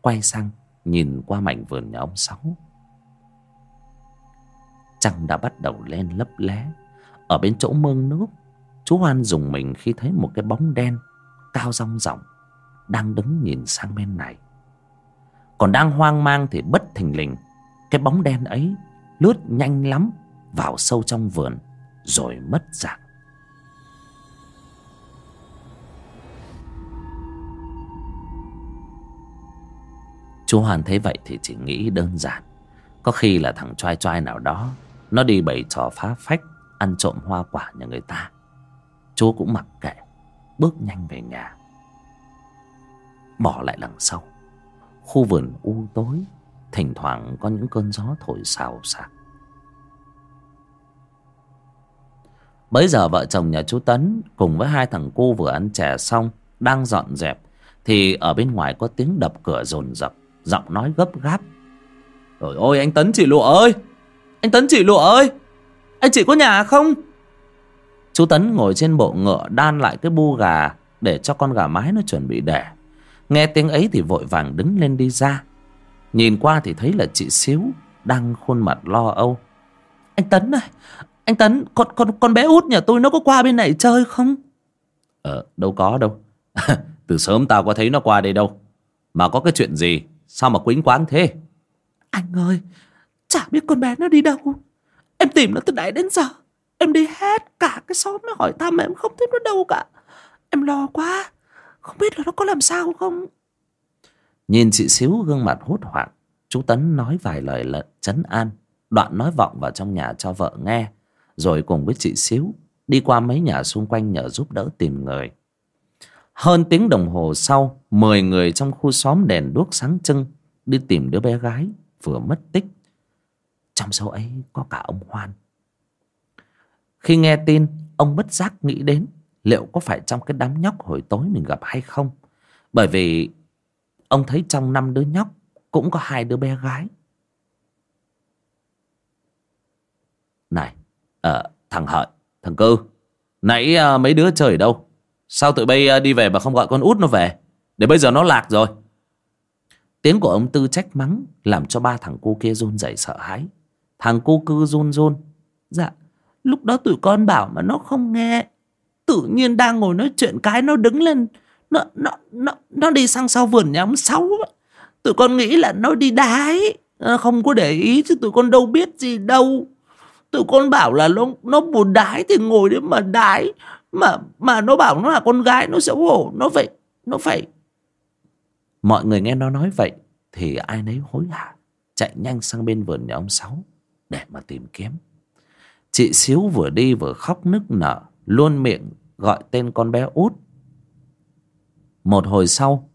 Quay sang Nhìn qua mảnh vườn nhà ông Sáu. Trăng đã bắt đầu lên lấp lé. Ở bên chỗ mương nước, Chú Hoan dùng mình khi thấy một cái bóng đen Cao rong ròng Đang đứng nhìn sang bên này. Còn đang hoang mang thì bất thình lình, Cái bóng đen ấy Lướt nhanh lắm Vào sâu trong vườn Rồi mất dạng. Chú Hoàn thấy vậy thì chỉ nghĩ đơn giản. Có khi là thằng choai choai nào đó nó đi bày trò phá phách, Ăn trộm hoa quả nhà người ta. Chú cũng mặc kệ, Bước nhanh về nhà. Bỏ lại đằng sau. Khu vườn u tối, Thỉnh thoảng có những cơn gió thổi xào xạc. Bấy giờ vợ chồng nhà chú Tấn Cùng với hai thằng cu vừa ăn chè xong, Đang dọn dẹp, Thì ở bên ngoài có tiếng đập cửa rồn rập, Giọng nói gấp gáp. Rồi ôi anh Tấn chị lụa ơi! Anh Tấn chị lụa ơi. Anh chị có nhà không? Chú Tấn ngồi trên bộ ngựa đan lại cái bu gà Để cho con gà mái nó chuẩn bị đẻ. Nghe tiếng ấy thì vội vàng đứng lên đi ra. Nhìn qua thì thấy là chị Xíu Đang khuôn mặt lo âu. Anh Tấn này Anh Tấn con, con, con bé út nhà tôi nó có qua bên này chơi không? Ờ đâu có đâu. Từ sớm tao có thấy nó qua đây đâu. Mà có cái chuyện gì? Sao mà quýnh quáng thế? Anh ơi Chả biết con bé nó đi đâu. Em tìm nó từ nãy đến giờ. Em đi hết cả cái xóm mới hỏi thăm em không thấy nó đâu cả. Em lo quá. Không biết là nó có làm sao không? Nhìn chị xíu gương mặt hốt hoảng, Chú Tấn nói vài lời lận chấn an, Đoạn nói vọng vào trong nhà cho vợ nghe, Rồi cùng với chị xíu Đi qua mấy nhà xung quanh nhờ giúp đỡ tìm người. Hơn tiếng đồng hồ sau, Mười người trong khu xóm đèn đuốc sáng trưng Đi tìm đứa bé gái Vừa mất tích. Trong số ấy có cả ông Hoan. Khi nghe tin Ông bất giác nghĩ đến Liệu có phải trong cái đám nhóc hồi tối mình gặp hay không. Bởi vì Ông thấy trong năm đứa nhóc Cũng có hai đứa bé gái. Này à, Thằng Hợi Thằng Cư Nãy à, mấy đứa chơi ở đâu? Sao tụi bay à, đi về mà không gọi con út nó về? Để bây giờ nó lạc rồi. Tiếng của ông Tư trách mắng Làm cho ba thằng cu kia run rẩy sợ hãi. Thằng cô cư run run Dạ Lúc đó tụi con bảo mà nó không nghe Tự nhiên đang ngồi nói chuyện cái nó đứng lên Nó nó nó nó đi sang sau vườn nhà ông Sáu Tụi con nghĩ là nó đi đái à, Không có để ý chứ tụi con đâu biết gì đâu. Tụi con bảo là nó, nó buồn đái thì ngồi đấy mà đái Mà mà nó bảo nó là con gái nó xấu hổ Nó phải Nó phải. Mọi người nghe nó nói vậy Thì ai nấy hối hả Chạy nhanh sang bên vườn nhà ông Sáu. Để mà tìm kiếm. Chị Xíu vừa đi vừa khóc nức nở, Luôn miệng gọi tên con bé út. Một hồi sau,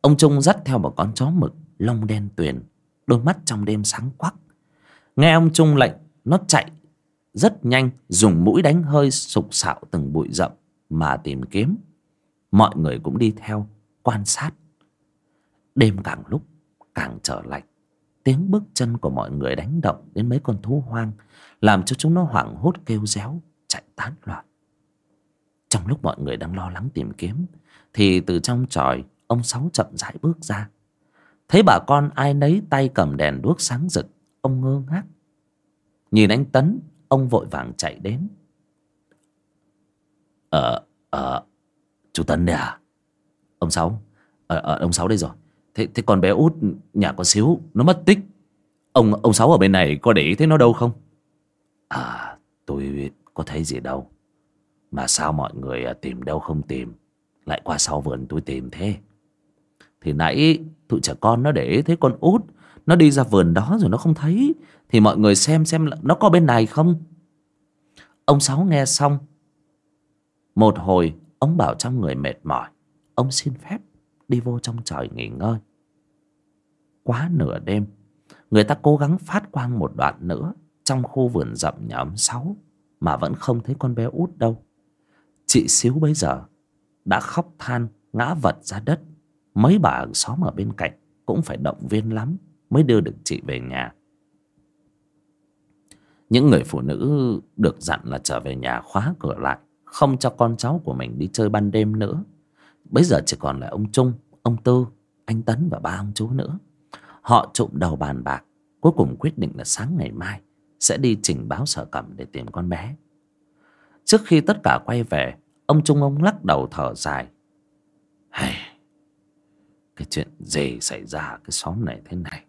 Ông Trung dắt theo một con chó mực, Lông đen tuyền, Đôi mắt trong đêm sáng quắc. Nghe ông Trung lệnh, Nó chạy rất nhanh, Dùng mũi đánh hơi sục sạo từng bụi rậm Mà tìm kiếm. Mọi người cũng đi theo Quan sát. Đêm càng lúc càng trở lạnh. Tiếng bước chân của mọi người đánh động Đến mấy con thú hoang làm cho chúng nó hoảng hốt kêu réo chạy tán loạn trong lúc mọi người đang lo lắng tìm kiếm thì từ trong tròi ông sáu chậm rãi bước ra thấy bà con ai nấy tay cầm đèn đuốc sáng rực ông ngơ ngác nhìn anh tấn ông vội vàng chạy đến Ờ, ờ, chú Tấn đây à? Ông Sáu, ờ, ờ, ông Sáu đây rồi. Thế, thế con bé út nhà con xíu, nó mất tích. Ông ông Sáu ở bên này có để ý thấy nó đâu không? À, tôi có thấy gì đâu. Mà sao mọi người à, tìm đâu không tìm, lại qua sau vườn tôi tìm thế. Thì nãy tụi trẻ con nó để ý thấy con út, nó đi ra vườn đó rồi nó không thấy. Thì mọi người xem xem nó có bên này không. Ông Sáu nghe xong một hồi ông bảo trong người mệt mỏi Ông xin phép đi vô trong trời nghỉ ngơi. Quá nửa đêm, Người ta cố gắng phát quang một đoạn nữa Trong khu vườn rậm nhà ấm Sáu Mà vẫn không thấy con bé út đâu. Chị xíu bấy giờ Đã khóc than, ngã vật ra đất. Mấy bà hàng xóm ở bên cạnh Cũng phải động viên lắm Mới đưa được chị về nhà. Những người phụ nữ được dặn là trở về nhà khóa cửa lại, không cho con cháu của mình đi chơi ban đêm nữa. Bây giờ chỉ còn lại ông trung ông tư anh tấn và ba ông chú nữa. Họ trụm đầu bàn bạc cuối cùng quyết định là sáng ngày mai sẽ đi trình báo sở cẩm để tìm con bé. Trước khi tất cả quay về ông trung ông lắc đầu thở dài. Hey, cái chuyện gì xảy ra cái xóm này thế này?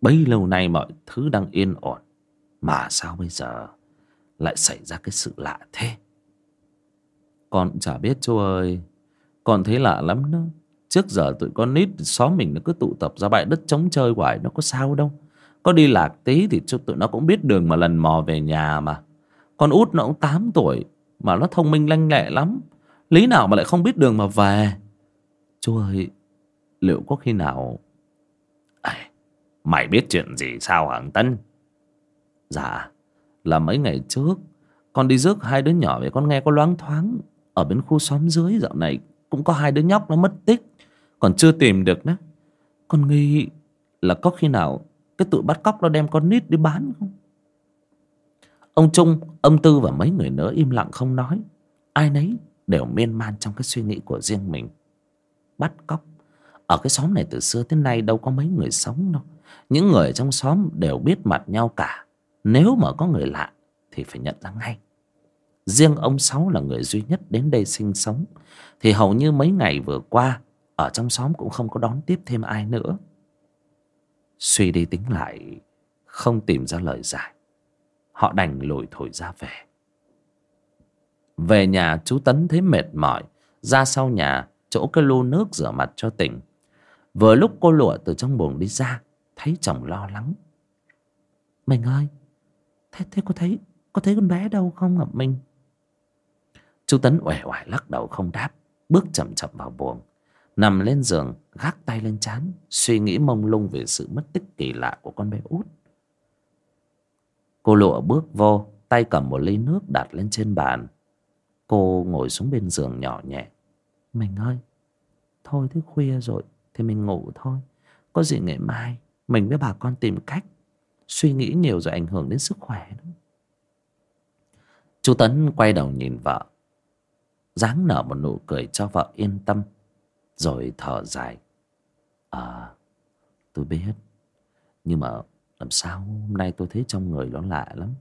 Bấy lâu nay mọi thứ đang yên ổn mà sao bây giờ lại xảy ra cái sự lạ thế? Con chả biết chú ơi. Con thấy lạ lắm đó. Trước giờ tụi con nít xóm mình nó cứ tụ tập ra bãi đất trống chơi hoài Nó có sao đâu. Có đi lạc tí thì cho tụi nó cũng biết đường mà lần mò về nhà mà. Con út nó cũng 8 tuổi Mà nó thông minh lanh lẹ lắm. Lý nào mà lại không biết đường mà về? Chú ơi Liệu có khi nào à, Mày biết chuyện gì sao hằng Tân? Dạ Là mấy ngày trước Con đi rước hai đứa nhỏ về con nghe có loáng thoáng. Ở bên khu xóm dưới dạo này cũng có hai đứa nhóc nó mất tích còn chưa tìm được nữa. Con nghi là có khi nào cái tụi bắt cóc nó đem con nít đi bán không? Ông trung ông tư và mấy người nữa im lặng không nói. Ai nấy đều miên man trong cái suy nghĩ của riêng mình. Bắt cóc. Ở cái xóm này từ xưa tới nay đâu có mấy người sống đâu. Những người trong xóm đều biết mặt nhau cả. Nếu mà có người lạ thì phải nhận ra ngay. Riêng ông sáu là người duy nhất đến đây sinh sống. Thì hầu như mấy ngày vừa qua ở trong xóm cũng không có đón tiếp thêm ai nữa. Suy đi tính lại, không tìm ra lời giải. Họ đành lủi thổi ra về. Về nhà, chú tấn thấy mệt mỏi, ra sau nhà, chỗ cái lu nước rửa mặt cho tỉnh. Vừa lúc cô lụa từ trong buồng đi ra, thấy chồng lo lắng. Mình ơi, thế thế có thấy có thấy con bé đâu không ạ minh chú tấn uể oải lắc đầu không đáp, bước chậm chậm vào buồng nằm lên giường, gác tay lên trán, suy nghĩ mông lung về sự mất tích kỳ lạ của con bé út. Cô lụa bước vô, tay cầm một ly nước đặt lên trên bàn. Cô ngồi xuống bên giường nhỏ nhẹ. Mình ơi, thôi thế khuya rồi, thì mình ngủ thôi. Có gì ngày mai, mình với bà con tìm cách. Suy nghĩ nhiều rồi ảnh hưởng đến sức khỏe đó chú tấn quay đầu nhìn vợ. Dáng nở một nụ cười cho vợ yên tâm rồi thở dài. À tôi biết. Nhưng mà làm sao hôm nay tôi thấy trong người nó lạ lắm.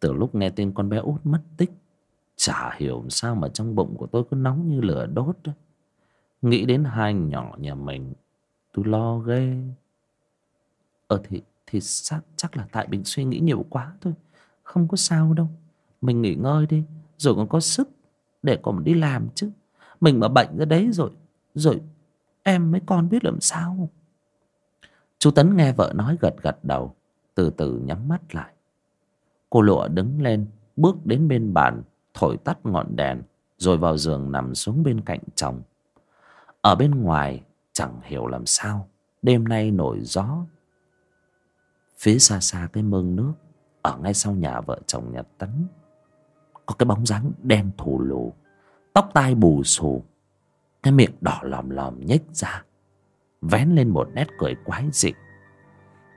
Từ lúc nghe tin con bé út mất tích chả hiểu sao mà trong bụng của tôi cứ nóng như lửa đốt đó. nghĩ đến hai nhỏ nhà mình tôi lo ghê. Ờ thì thì chắc, chắc là tại mình suy nghĩ nhiều quá thôi. Không có sao đâu. Mình nghỉ ngơi đi rồi còn có sức để còn đi làm chứ. Mình mà bệnh ra đấy rồi rồi em mấy con biết làm sao? Chú tấn nghe vợ nói gật gật đầu, từ từ nhắm mắt lại. Cô lụa đứng lên, bước đến bên bàn, thổi tắt ngọn đèn, rồi vào giường nằm xuống bên cạnh chồng. Ở bên ngoài, chẳng hiểu làm sao, đêm nay nổi gió. Phía xa xa cái mương nước, ở ngay sau nhà vợ chồng nhật tấn, có cái bóng dáng đen thù lù, tóc tai bù xù cái miệng đỏ lòm lòm nhếch ra, vén lên một nét cười quái dị.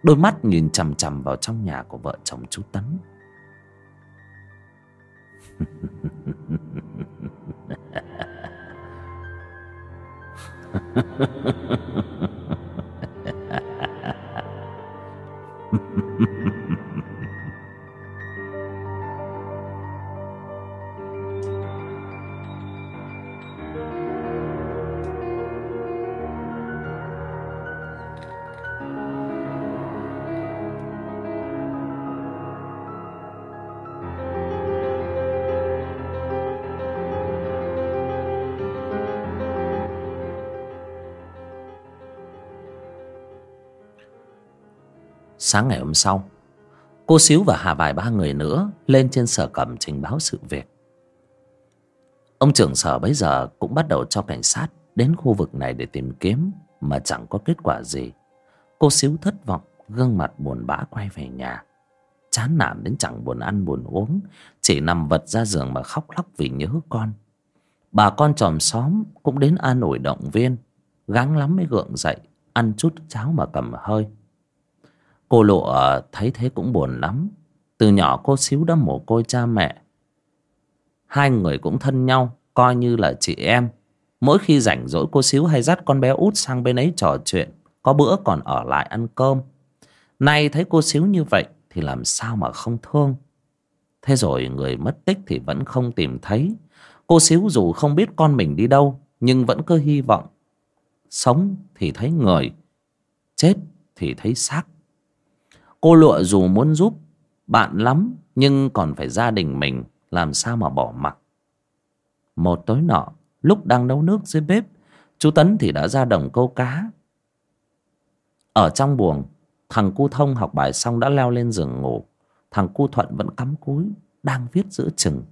Đôi mắt nhìn chằm chằm vào trong nhà của vợ chồng chú tấn. sáng ngày hôm sau, cô xíu và hà vài ba người nữa lên trên sở cầm trình báo sự việc. Ông trưởng sở bấy giờ cũng bắt đầu cho cảnh sát đến khu vực này để tìm kiếm mà chẳng có kết quả gì. Cô xíu thất vọng, gương mặt buồn bã quay về nhà. Chán nản đến chẳng buồn ăn buồn uống, chỉ nằm vật ra giường mà khóc lóc vì nhớ con. Bà con chòm xóm cũng đến an ủi động viên, gắng lắm mới gượng dậy, ăn chút cháo mà cầm hơi cô lụa ờ, thấy thế cũng buồn lắm. Từ nhỏ cô xíu đã mồ côi cha mẹ. Hai người cũng thân nhau, coi như là chị em. Mỗi khi rảnh rỗi cô xíu hay dắt con bé út sang bên ấy trò chuyện, có bữa còn ở lại ăn cơm. Nay thấy cô xíu như vậy thì làm sao mà không thương? Thế rồi người mất tích thì vẫn không tìm thấy. Cô xíu dù không biết con mình đi đâu, nhưng vẫn cứ hy vọng. Sống thì thấy người, chết thì thấy xác cô lụa dù muốn giúp bạn lắm, nhưng còn phải gia đình mình, làm sao mà bỏ mặc? Một tối nọ, lúc đang nấu nước dưới bếp, chú tấn thì đã ra đồng câu cá. Ở trong buồng, thằng cu thông học bài xong đã leo lên giường ngủ. Thằng cu thuận vẫn cắm cúi, đang viết giữa chừng.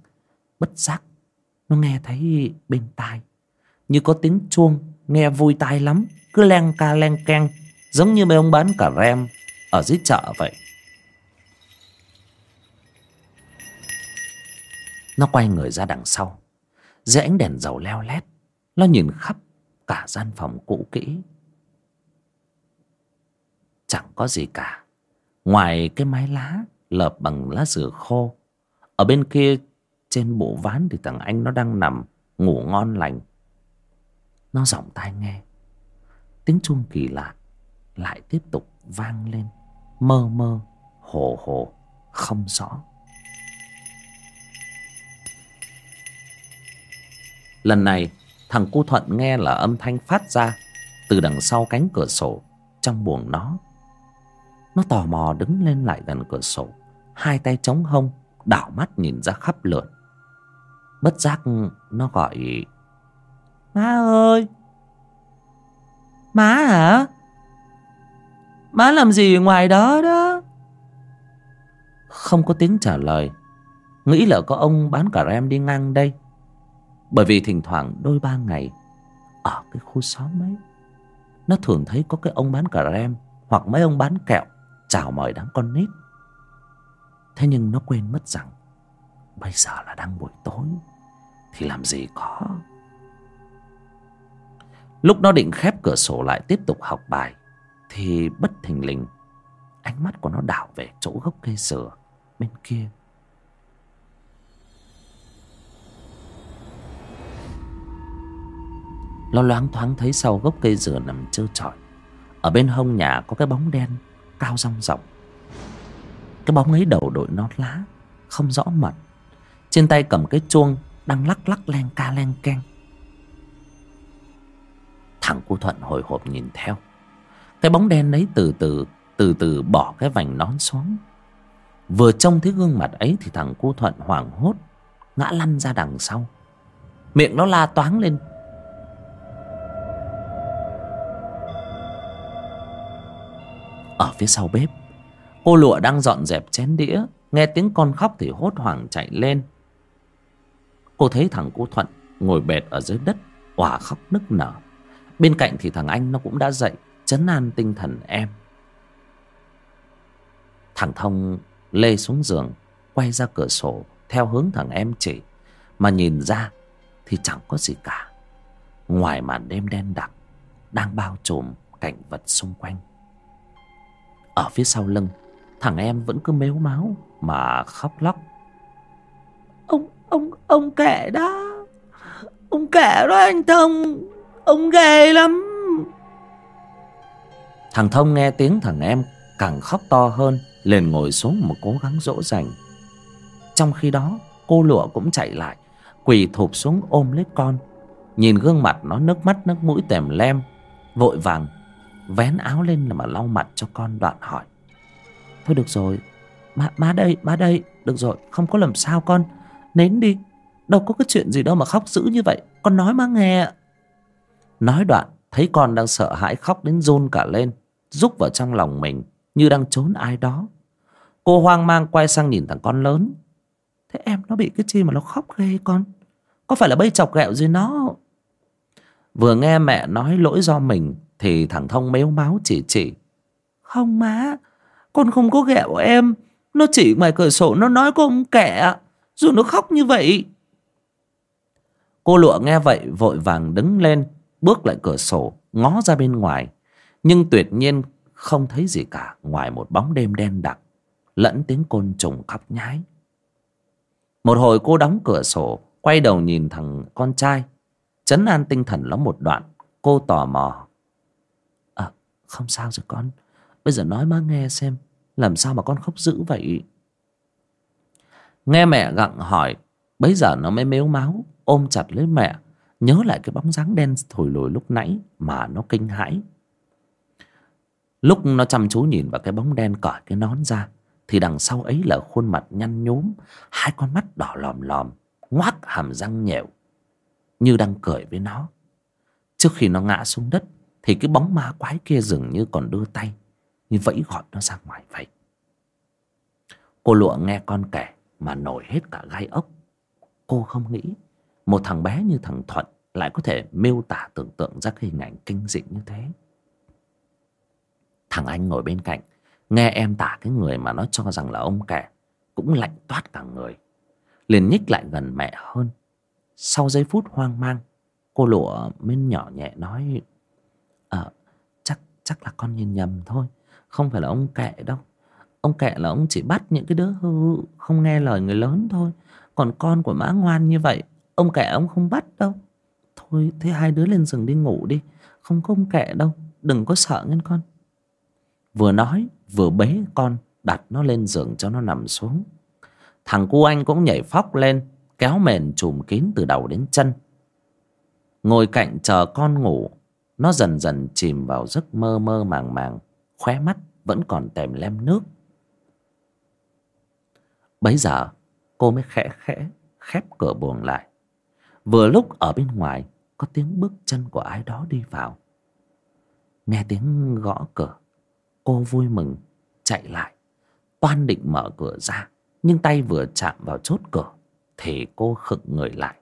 Bất giác, nó nghe thấy bên tai. Như có tiếng chuông, nghe vui tai lắm, cứ len ca len keng, giống như mấy ông bán cả rem ở dưới chợ vậy. Nó quay người ra đằng sau. Dưới ánh đèn dầu leo lét, nó nhìn khắp cả gian phòng cũ kỹ. Chẳng có gì cả. Ngoài cái mái lá lợp bằng lá dừa khô, ở bên kia trên bộ ván thì thằng anh nó đang nằm ngủ ngon lành. Nó giọng tai nghe. Tiếng chuông kỳ lạ lại tiếp tục vang lên mơ mơ, hồ hồ, không rõ. Lần này, thằng cu thuận nghe là âm thanh phát ra từ đằng sau cánh cửa sổ, trong buồng nó. Nó tò mò đứng lên lại gần cửa sổ, hai tay chống hông, đảo mắt nhìn ra khắp lượn. Bất giác nó gọi, má ơi! Má hả? Má làm gì ngoài đó đó? Không có tiếng trả lời. Nghĩ là có ông bán cà rem đi ngang đây. Bởi vì thỉnh thoảng đôi ba ngày, ở cái khu xóm ấy, nó thường thấy có cái ông bán cà rem hoặc mấy ông bán kẹo chào mời đám con nít. Thế nhưng nó quên mất rằng, bây giờ là đang buổi tối, thì làm gì có. Lúc nó định khép cửa sổ lại tiếp tục học bài thì bất thình lình, ánh mắt của nó đảo về chỗ gốc cây sửa bên kia. Lo loáng thoáng thấy sau gốc cây dừa nằm trơ trọi. Ở bên hông nhà có cái bóng đen cao rong rộng. Cái bóng ấy đầu đội nón lá, không rõ mặt trên tay cầm cái chuông đang lắc lắc len ca len keng. Thằng cu thuận hồi hộp nhìn theo cái bóng đen ấy từ từ từ từ bỏ cái vành nón xuống. Vừa trông thấy gương mặt ấy thì thằng cô thuận hoảng hốt, ngã lăn ra đằng sau. Miệng nó la toáng lên. Ở phía sau bếp, cô lụa đang dọn dẹp chén đĩa, nghe tiếng con khóc thì hốt hoảng chạy lên. Cô thấy thằng cô thuận ngồi bệt ở dưới đất, òa khóc nức nở. Bên cạnh thì thằng anh nó cũng đã dậy chấn an tinh thần em. Thằng thông lê xuống giường, quay ra cửa sổ, theo hướng thằng em chỉ. Mà nhìn ra thì chẳng có gì cả. Ngoài màn đêm đen đặc, đang bao trùm cảnh vật xung quanh. Ở phía sau lưng, thằng em vẫn cứ mếu máu mà khóc lóc. Ông ông ông kể đó. Ông kể đó anh thông. Ông ghê lắm thằng thông nghe tiếng thằng em càng khóc to hơn liền ngồi xuống mà cố gắng dỗ dành. Trong khi đó cô lụa cũng chạy lại quỳ thụp xuống ôm lấy con. Nhìn gương mặt nó nước mắt nước mũi tèm lem vội vàng vén áo lên mà lau mặt cho con đoạn hỏi. Thôi được rồi má, má đây má đây được rồi không có làm sao con nến đi đâu có cái chuyện gì đâu mà khóc dữ như vậy con nói má nghe. Nói đoạn thấy con đang sợ hãi khóc đến run cả lên rúc vào trong lòng mình Như đang trốn ai đó. Cô hoang mang quay sang nhìn thằng con lớn. Thế em nó bị cái chi mà nó khóc ghê con? Có phải là bây chọc ghẹo gì nó? Vừa nghe mẹ nói lỗi do mình Thì thằng Thông mếu máu chỉ chỉ. Không má, Con không có ghẹo em. Nó chỉ ngoài cửa sổ nó nói con kẻ Rồi nó khóc như vậy. Cô lụa nghe vậy vội vàng đứng lên, Bước lại cửa sổ, Ngó ra bên ngoài. Nhưng tuyệt nhiên không thấy gì cả, Ngoài một bóng đêm đen đặc, Lẫn tiếng côn trùng khóc nhái. Một hồi cô đóng cửa sổ, Quay đầu nhìn thằng con trai. Chấn an tinh thần nó một đoạn, Cô tò mò. À không sao rồi con, Bây giờ nói má nghe xem, Làm sao mà con khóc dữ vậy? Nghe mẹ gặng hỏi, Bấy giờ nó mới mếu máu, Ôm chặt lấy mẹ, Nhớ lại cái bóng dáng đen thổi lùi lúc nãy Mà nó kinh hãi. Lúc nó chăm chú nhìn vào cái bóng đen cởi cái nón ra, Thì đằng sau ấy là khuôn mặt nhăn nhúm, Hai con mắt đỏ lòm lòm, Ngoác hàm răng nhẹo, Như đang cười với nó. Trước khi nó ngã xuống đất, Thì cái bóng ma quái kia dường như còn đưa tay, Như vẫy gọi nó ra ngoài vậy. Cô lụa nghe con kể Mà nổi hết cả gai ốc. Cô không nghĩ Một thằng bé như thằng Thuận Lại có thể miêu tả tưởng tượng ra cái hình ảnh kinh dị như thế. Thằng anh ngồi bên cạnh, Nghe em tả cái người mà nó cho rằng là ông kẻ, Cũng lạnh toát cả người. Liền nhích lại gần mẹ hơn. Sau giây phút hoang mang, Cô lụa mới nhỏ nhẹ nói Ờ chắc chắc là con nhìn nhầm thôi, Không phải là ông kệ đâu. Ông kệ là ông chỉ bắt những cái đứa hư Không nghe lời người lớn thôi. Còn con của mã ngoan như vậy, Ông kệ ông không bắt đâu. Thôi, thế hai đứa lên giường đi ngủ đi, Không có ông kệ đâu, Đừng có sợ nghe con. Vừa nói, vừa bế con, Đặt nó lên giường cho nó nằm xuống. Thằng cu anh cũng nhảy phóc lên, Kéo mền trùm kín từ đầu đến chân. Ngồi cạnh chờ con ngủ, Nó dần dần chìm vào giấc mơ mơ màng màng, Khóe mắt vẫn còn tèm lem nước. Bấy giờ, cô mới khẽ khẽ, khép cửa buồng lại. Vừa lúc ở bên ngoài, Có tiếng bước chân của ai đó đi vào. Nghe tiếng gõ cửa. Cô vui mừng, chạy lại. Toan định mở cửa ra, Nhưng tay vừa chạm vào chốt cửa, Thì cô khựng người lại.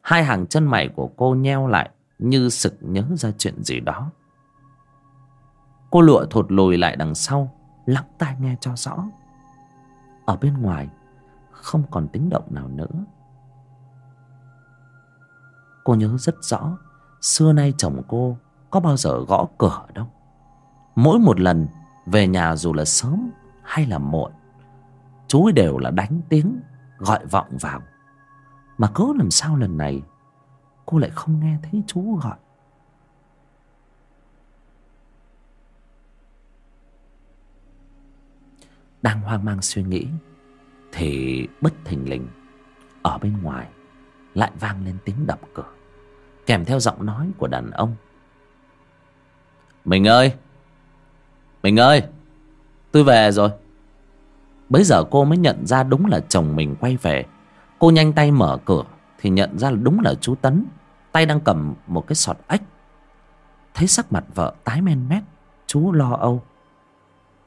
Hai hàng chân mày của cô nheo lại, Như sực nhớ ra chuyện gì đó. Cô lụa thụt lùi lại đằng sau Lắng tai nghe cho rõ. Ở bên ngoài, Không còn tiếng động nào nữa. Cô nhớ rất rõ, Xưa nay chồng cô Có bao giờ gõ cửa đâu. Mỗi một lần về nhà dù là sớm hay là muộn, Chú ấy đều là đánh tiếng, Gọi vọng vào. Mà cứ làm sao lần này, Cô lại không nghe thấy chú gọi. Đang hoang mang suy nghĩ, Thì bất thình lình, Ở bên ngoài, Lại vang lên tiếng đập cửa, Kèm theo giọng nói của đàn ông. Mình ơi! Mình ơi Tôi về rồi. Bấy giờ cô mới nhận ra đúng là chồng mình quay về. Cô nhanh tay mở cửa Thì nhận ra là đúng là chú Tấn. Tay đang cầm một cái sọt ếch. Thấy sắc mặt vợ tái men mét Chú lo âu.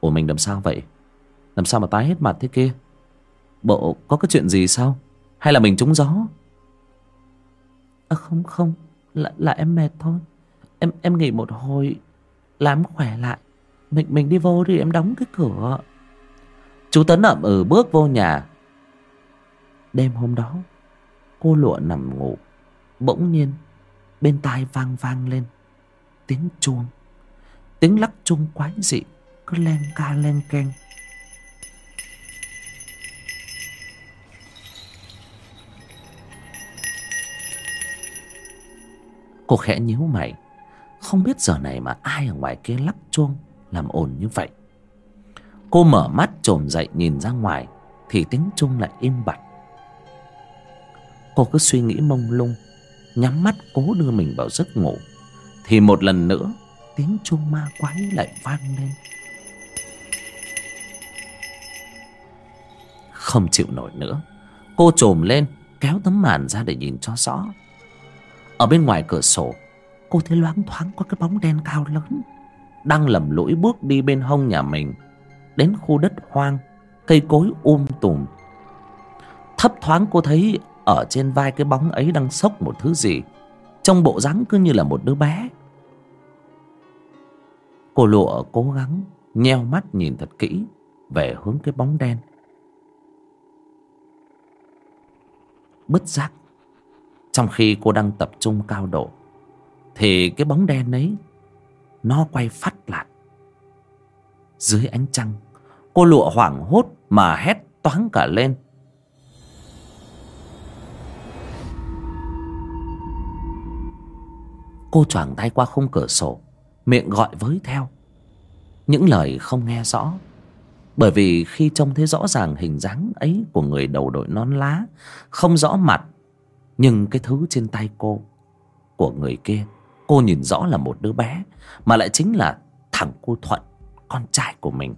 Ủa mình làm sao vậy? Làm sao mà tái hết mặt thế kia? Bộ có cái chuyện gì sao? Hay là mình trúng gió? À, Không không. Là, là em mệt thôi. Em em nghỉ một hồi Làm khỏe lại. Mình mình đi vô thì em đóng cái cửa. Chú Tấn ậm ừ bước vô nhà. Đêm hôm đó, Cô lụa nằm ngủ, Bỗng nhiên Bên tai vang vang lên Tiếng chuông. Tiếng lắc chuông quái dị, Cứ len ca len keng. Cô khẽ nhíu mày. Không biết giờ này mà ai ở ngoài kia lắc chuông. Làm ồn như vậy. Cô mở mắt trồm dậy nhìn ra ngoài, Thì tiếng chuông lại im bặt. Cô cứ suy nghĩ mông lung, Nhắm mắt cố đưa mình vào giấc ngủ, Thì một lần nữa Tiếng chuông ma quái lại vang lên. Không chịu nổi nữa, Cô trồm lên, Kéo tấm màn ra để nhìn cho rõ. Ở bên ngoài cửa sổ, Cô thấy loáng thoáng có cái bóng đen cao lớn đang lầm lũi bước đi bên hông nhà mình, đến khu đất hoang, cây cối um tùm. Thấp thoáng cô thấy ở trên vai cái bóng ấy đang xốc một thứ gì, trong bộ dáng cứ như là một đứa bé. Cô lụa cố gắng nheo mắt nhìn thật kỹ về hướng cái bóng đen. Bất giác, trong khi cô đang tập trung cao độ, thì cái bóng đen ấy nó quay phát lại. Dưới ánh trăng, cô lụa hoảng hốt mà hét toáng cả lên. Cô choàng tay qua khung cửa sổ, miệng gọi với theo. Những lời không nghe rõ, bởi vì khi trông thấy rõ ràng hình dáng ấy của người đầu đội nón lá, không rõ mặt, nhưng cái thứ trên tay cô, của người kia cô nhìn rõ là một đứa bé, mà lại chính là thằng cô thuận, con trai của mình.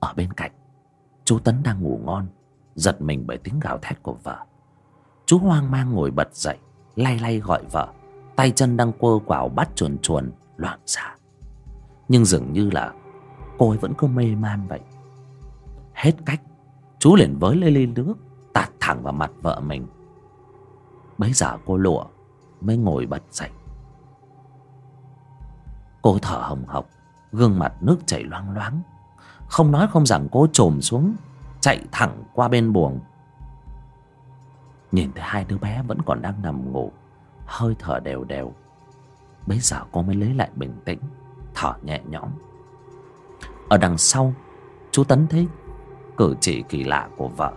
Ở bên cạnh, chú tấn đang ngủ ngon, giật mình bởi tiếng gào thét của vợ. Chú hoang mang ngồi bật dậy, lay lay gọi vợ, tay chân đang quơ quào bắt chuồn chuồn, loạn xạ. Nhưng dường như là cô ấy vẫn cứ mê man vậy. Hết cách, chú liền với lên ly nước tạt thẳng vào mặt vợ mình. Bấy giờ cô lụa mới ngồi bật dậy. Cô thở hồng hộc, gương mặt nước chảy loang loáng. Không nói không rằng cô trồm xuống, chạy thẳng qua bên buồng. Nhìn thấy hai đứa bé vẫn còn đang nằm ngủ, hơi thở đều đều. Bấy giờ cô mới lấy lại bình tĩnh, thở nhẹ nhõm. Ở đằng sau, chú tấn thấy cử chỉ kỳ lạ của vợ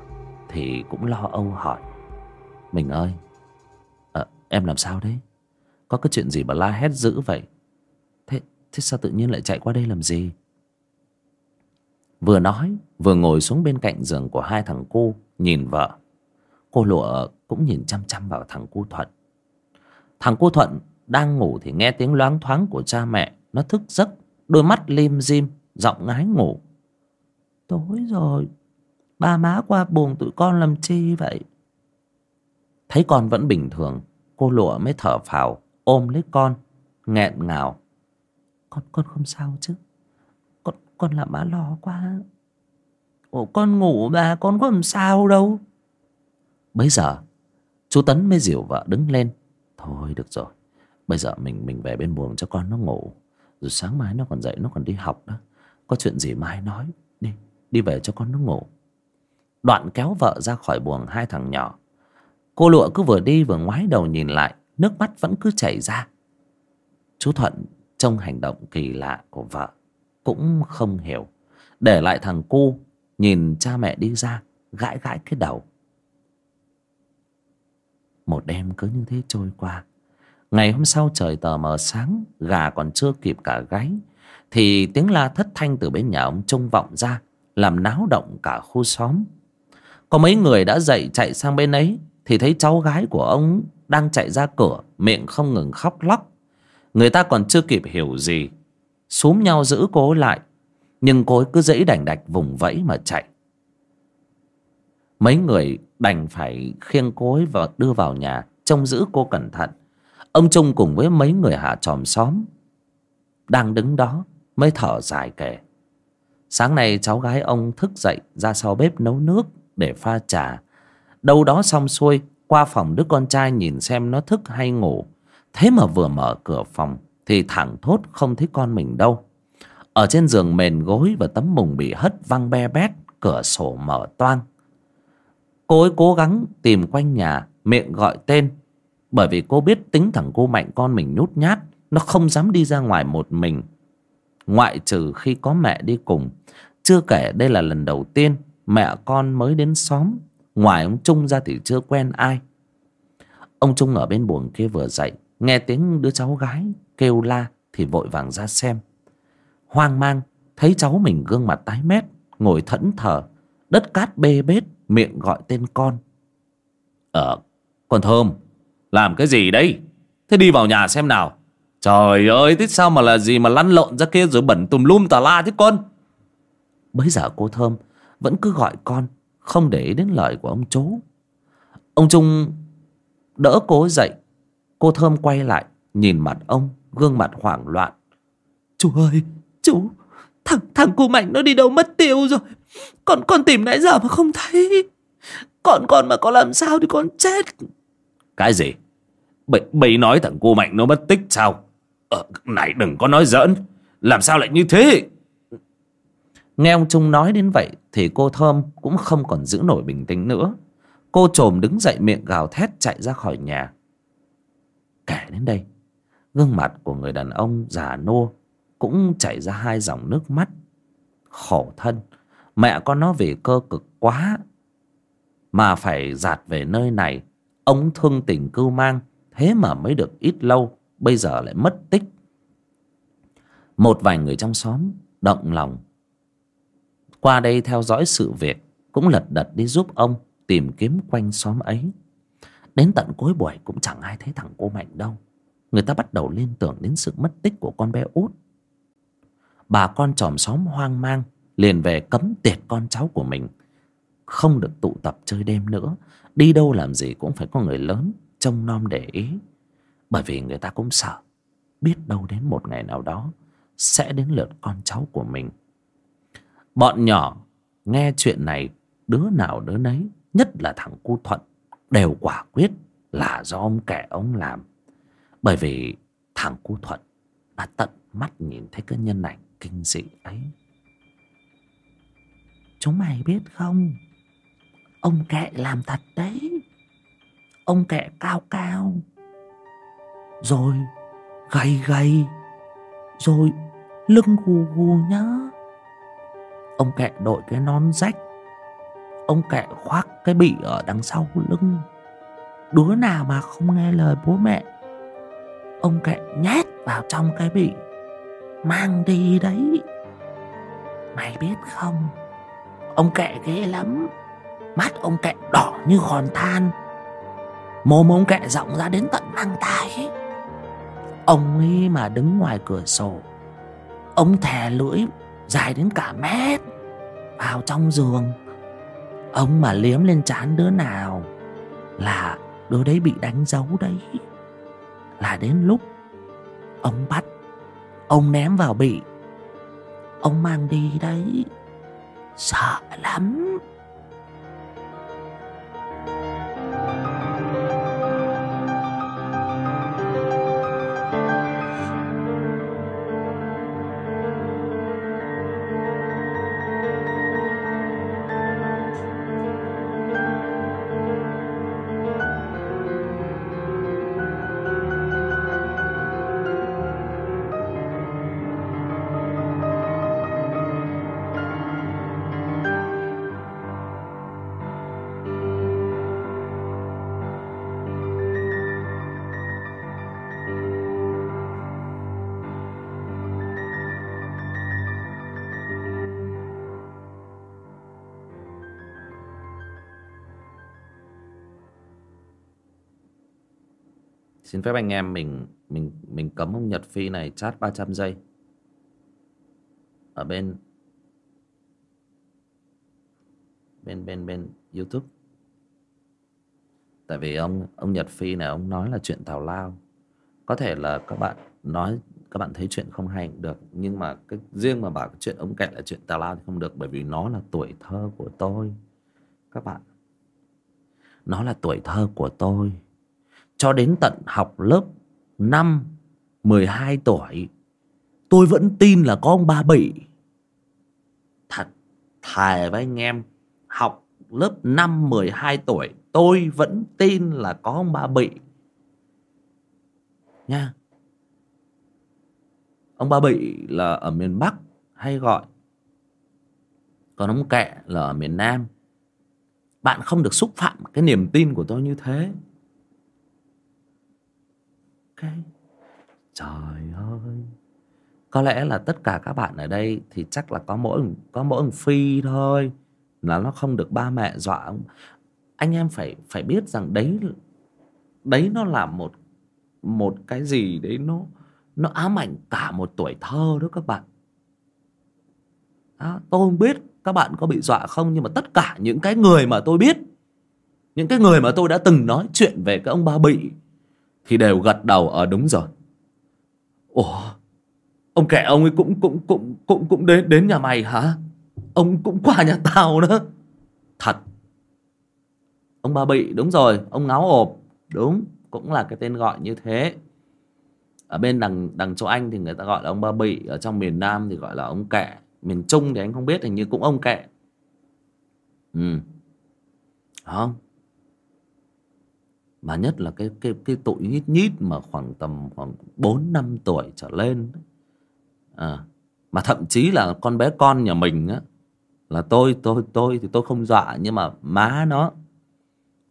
thì cũng lo âu hỏi. Mình ơi à, em làm sao đấy? Có cái chuyện gì mà la hét dữ vậy? Thế thế sao tự nhiên lại chạy qua đây làm gì? Vừa nói vừa ngồi xuống bên cạnh giường của hai thằng cu nhìn vợ. Cô lụa cũng nhìn chăm chăm vào thằng cu thuận. Thằng cu thuận đang ngủ thì nghe tiếng loáng thoáng của cha mẹ. Nó thức giấc đôi mắt lim dim giọng ngái ngủ. Tối rồi ba má qua buồng tụi con làm chi vậy? Thấy con vẫn bình thường cô lụa mới thở phào ôm lấy con nghẹn ngào. Con con không sao chứ. Con con làm má lo quá. Ủa con ngủ mà con có làm sao đâu. Bấy giờ chú tấn mới dìu vợ đứng lên. Thôi được rồi bây giờ mình mình về bên buồng cho con nó ngủ. Rồi sáng mai nó còn dậy nó còn đi học đó. Có chuyện gì mai nói. Đi đi về cho con nó ngủ đoạn kéo vợ ra khỏi buồng hai thằng nhỏ. Cô lụa cứ vừa đi vừa ngoái đầu nhìn lại, nước mắt vẫn cứ chảy ra. Chú thuận trông hành động kỳ lạ của vợ, cũng không hiểu. Để lại thằng cu, nhìn cha mẹ đi ra, gãi gãi cái đầu. Một đêm cứ như thế trôi qua. Ngày hôm sau trời tờ mờ sáng, gà còn chưa kịp cả gáy, thì tiếng la thất thanh từ bên nhà ông trung vọng ra, làm náo động cả khu xóm có mấy người đã dậy chạy sang bên ấy, thì thấy cháu gái của ông đang chạy ra cửa, miệng không ngừng khóc lóc. Người ta còn chưa kịp hiểu gì. Xúm nhau giữ cô lại, nhưng cô ấy cứ dẫy đành đạch vùng vẫy mà chạy. Mấy người đành phải khiêng cô ấy và đưa vào nhà, trông giữ cô cẩn thận. Ông trung cùng với mấy người hạ tròm xóm đang đứng đó mới thở dài kể. Sáng nay cháu gái ông thức dậy ra sau bếp nấu nước để pha trà. Đâu đó xong xuôi, qua phòng đứa con trai nhìn xem nó thức hay ngủ. Thế mà vừa mở cửa phòng thì thẳng thốt không thấy con mình đâu. Ở trên giường mền gối và tấm mùng bị hất văng be bét, cửa sổ mở toang. Cô ấy cố gắng tìm quanh nhà, miệng gọi tên. Bởi vì cô biết tính thằng cô mạnh con mình nhút nhát, nó không dám đi ra ngoài một mình. Ngoại trừ khi có mẹ đi cùng. Chưa kể đây là lần đầu tiên mẹ con mới đến xóm, ngoài ông trung ra thì chưa quen ai. Ông trung ở bên buồng kia vừa dậy, nghe tiếng đứa cháu gái kêu la thì vội vàng ra xem. Hoang mang, thấy cháu mình gương mặt tái mét, ngồi thẫn thờ, đất cát bê bết, miệng gọi tên con. Ờ con thơm, làm cái gì đấy? Thế đi vào nhà xem nào. Trời ơi, thế sao mà là gì mà lăn lộn ra kia rồi bẩn tùm lum tà la thế con? Bấy giờ cô thơm vẫn cứ gọi con không để ý đến lời của ông chú. Ông trung đỡ cô dậy. Cô thơm quay lại nhìn mặt ông gương mặt hoảng loạn. Chú ơi chú thằng thằng cô mạnh nó đi đâu mất tiêu rồi? Con con tìm nãy giờ mà không thấy. Còn con mà có làm sao thì con chết. Cái gì? Bậy bậy nói thằng cô mạnh nó mất tích sao? Ờ, này đừng có nói giỡn. Làm sao lại như thế nghe ông trung nói đến vậy thì cô thơm cũng không còn giữ nổi bình tĩnh nữa. Cô trồm đứng dậy miệng gào thét chạy ra khỏi nhà. Kể đến đây, gương mặt của người đàn ông già nua cũng chảy ra hai dòng nước mắt. Khổ thân, mẹ con nó vì cơ cực quá mà phải giạt về nơi này. Ông thương tình cưu mang, thế mà mới được ít lâu, bây giờ lại mất tích. Một vài người trong xóm động lòng qua đây theo dõi sự việc, cũng lật đật đi giúp ông tìm kiếm quanh xóm ấy. Đến tận cuối buổi cũng chẳng ai thấy thằng cô mạnh đâu. Người ta bắt đầu liên tưởng đến sự mất tích của con bé út. Bà con chòm xóm hoang mang liền về cấm tiệt con cháu của mình. Không được tụ tập chơi đêm nữa, đi đâu làm gì cũng phải có người lớn, trông nom để ý. Bởi vì người ta cũng sợ, biết đâu đến một ngày nào đó sẽ đến lượt con cháu của mình bọn nhỏ nghe chuyện này, đứa nào đứa nấy, nhất là thằng cu thuận, đều quả quyết là do ông kẻ ông làm. Bởi vì thằng cu thuận đã tận mắt nhìn thấy cái nhân ảnh kinh dị ấy. Chúng mày biết không? Ông kệ làm thật đấy. Ông kệ cao cao. Rồi gầy gầy. Rồi lưng gù gù nhá ông kệ đội cái nón rách. Ông kệ khoác cái bị ở đằng sau lưng. Đứa nào mà không nghe lời bố mẹ. Ông kệ nhét vào trong cái bị mang đi đấy. Mày biết không? Ông kệ ghê lắm. Mắt ông kệ đỏ như hòn than. Mồm ông kệ rộng ra đến tận mang tai. Ông ấy mà đứng ngoài cửa sổ. Ông thè lưỡi dài đến cả mét. Vào trong giường, ông mà liếm lên trán đứa nào là đứa đấy bị đánh dấu đấy. Là đến lúc ông bắt, ông ném vào bị, ông mang đi đấy. Sợ lắm. Xin phép anh em mình mình mình cấm ông Nhật Phi này chat 300 giây. Ở bên bên bên bên YouTube. Tại vì ông ông Nhật Phi này, ông nói là chuyện tào lao. Có thể là các bạn nói, các bạn thấy chuyện không hay cũng được, nhưng mà cái, riêng mà bảo cái chuyện ông kẹt là chuyện tào lao thì không được, bởi vì nó là tuổi thơ của tôi. Các bạn, nó là tuổi thơ của tôi cho đến tận học lớp năm, mười hai tuổi, tôi vẫn tin là có ông ba bị thật thề với anh em, học lớp năm, mười hai tuổi, tôi vẫn tin là có ông ba bị nha. Ông ba bị là ở miền bắc hay gọi? Còn ông kẹ là ở miền nam. Bạn không được xúc phạm cái niềm tin của tôi như thế cái trời ơi. Có lẽ là tất cả các bạn ở đây thì chắc là có mỗi có mỗi ông phi thôi là nó không được ba mẹ dọa anh em phải phải biết rằng đấy đấy nó là một một cái gì đấy nó nó ám ảnh cả một tuổi thơ đó các bạn. Đó, tôi không biết các bạn có bị dọa không nhưng mà tất cả những cái người mà tôi biết những cái người mà tôi đã từng nói chuyện về cái ông ba bị thì đều gật đầu ở đúng rồi. Ủa, ông kẻ ông ấy cũng cũng cũng cũng cũng đến đến nhà mày hả? Ông cũng qua nhà tao nữa. Thật. Ông ba bị, đúng rồi, ông ngáo ộp. Đúng, cũng là cái tên gọi như thế. Ở bên đằng đằng châu anh thì người ta gọi là ông ba bị, ở trong miền nam thì gọi là ông kẹ miền trung thì anh không biết, hình như cũng ông kẹ ừ. Không mà nhất là cái cái cái tụi nhít nhít mà khoảng tầm khoảng bốn năm tuổi trở lên à, mà thậm chí là con bé con nhà mình á là tôi tôi tôi thì tôi không dọa nhưng mà má nó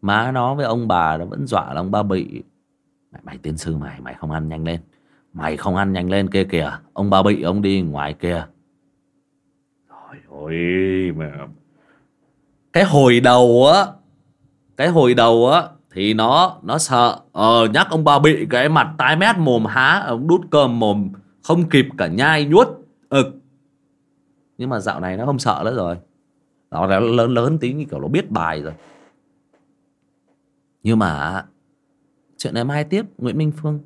má nó với ông bà nó vẫn dọa là ông ba bị. Mày, mày tiến sư mày mày không ăn nhanh lên. Mày không ăn nhanh lên kia kìa ông ba bị ông đi ngoài kia. Rồi ôi mà cái hồi đầu á cái hồi đầu á thì nó nó sợ. Ờ nhắc ông ba bị cái mặt tái mét mồm há ông đút cơm mồm không kịp cả nhai nhuốt ực. Nhưng mà dạo này nó không sợ nữa rồi. Nó lớn lớn tí như kiểu nó biết bài rồi. Nhưng mà chuyện này mai tiếp Nguyễn Minh Phương.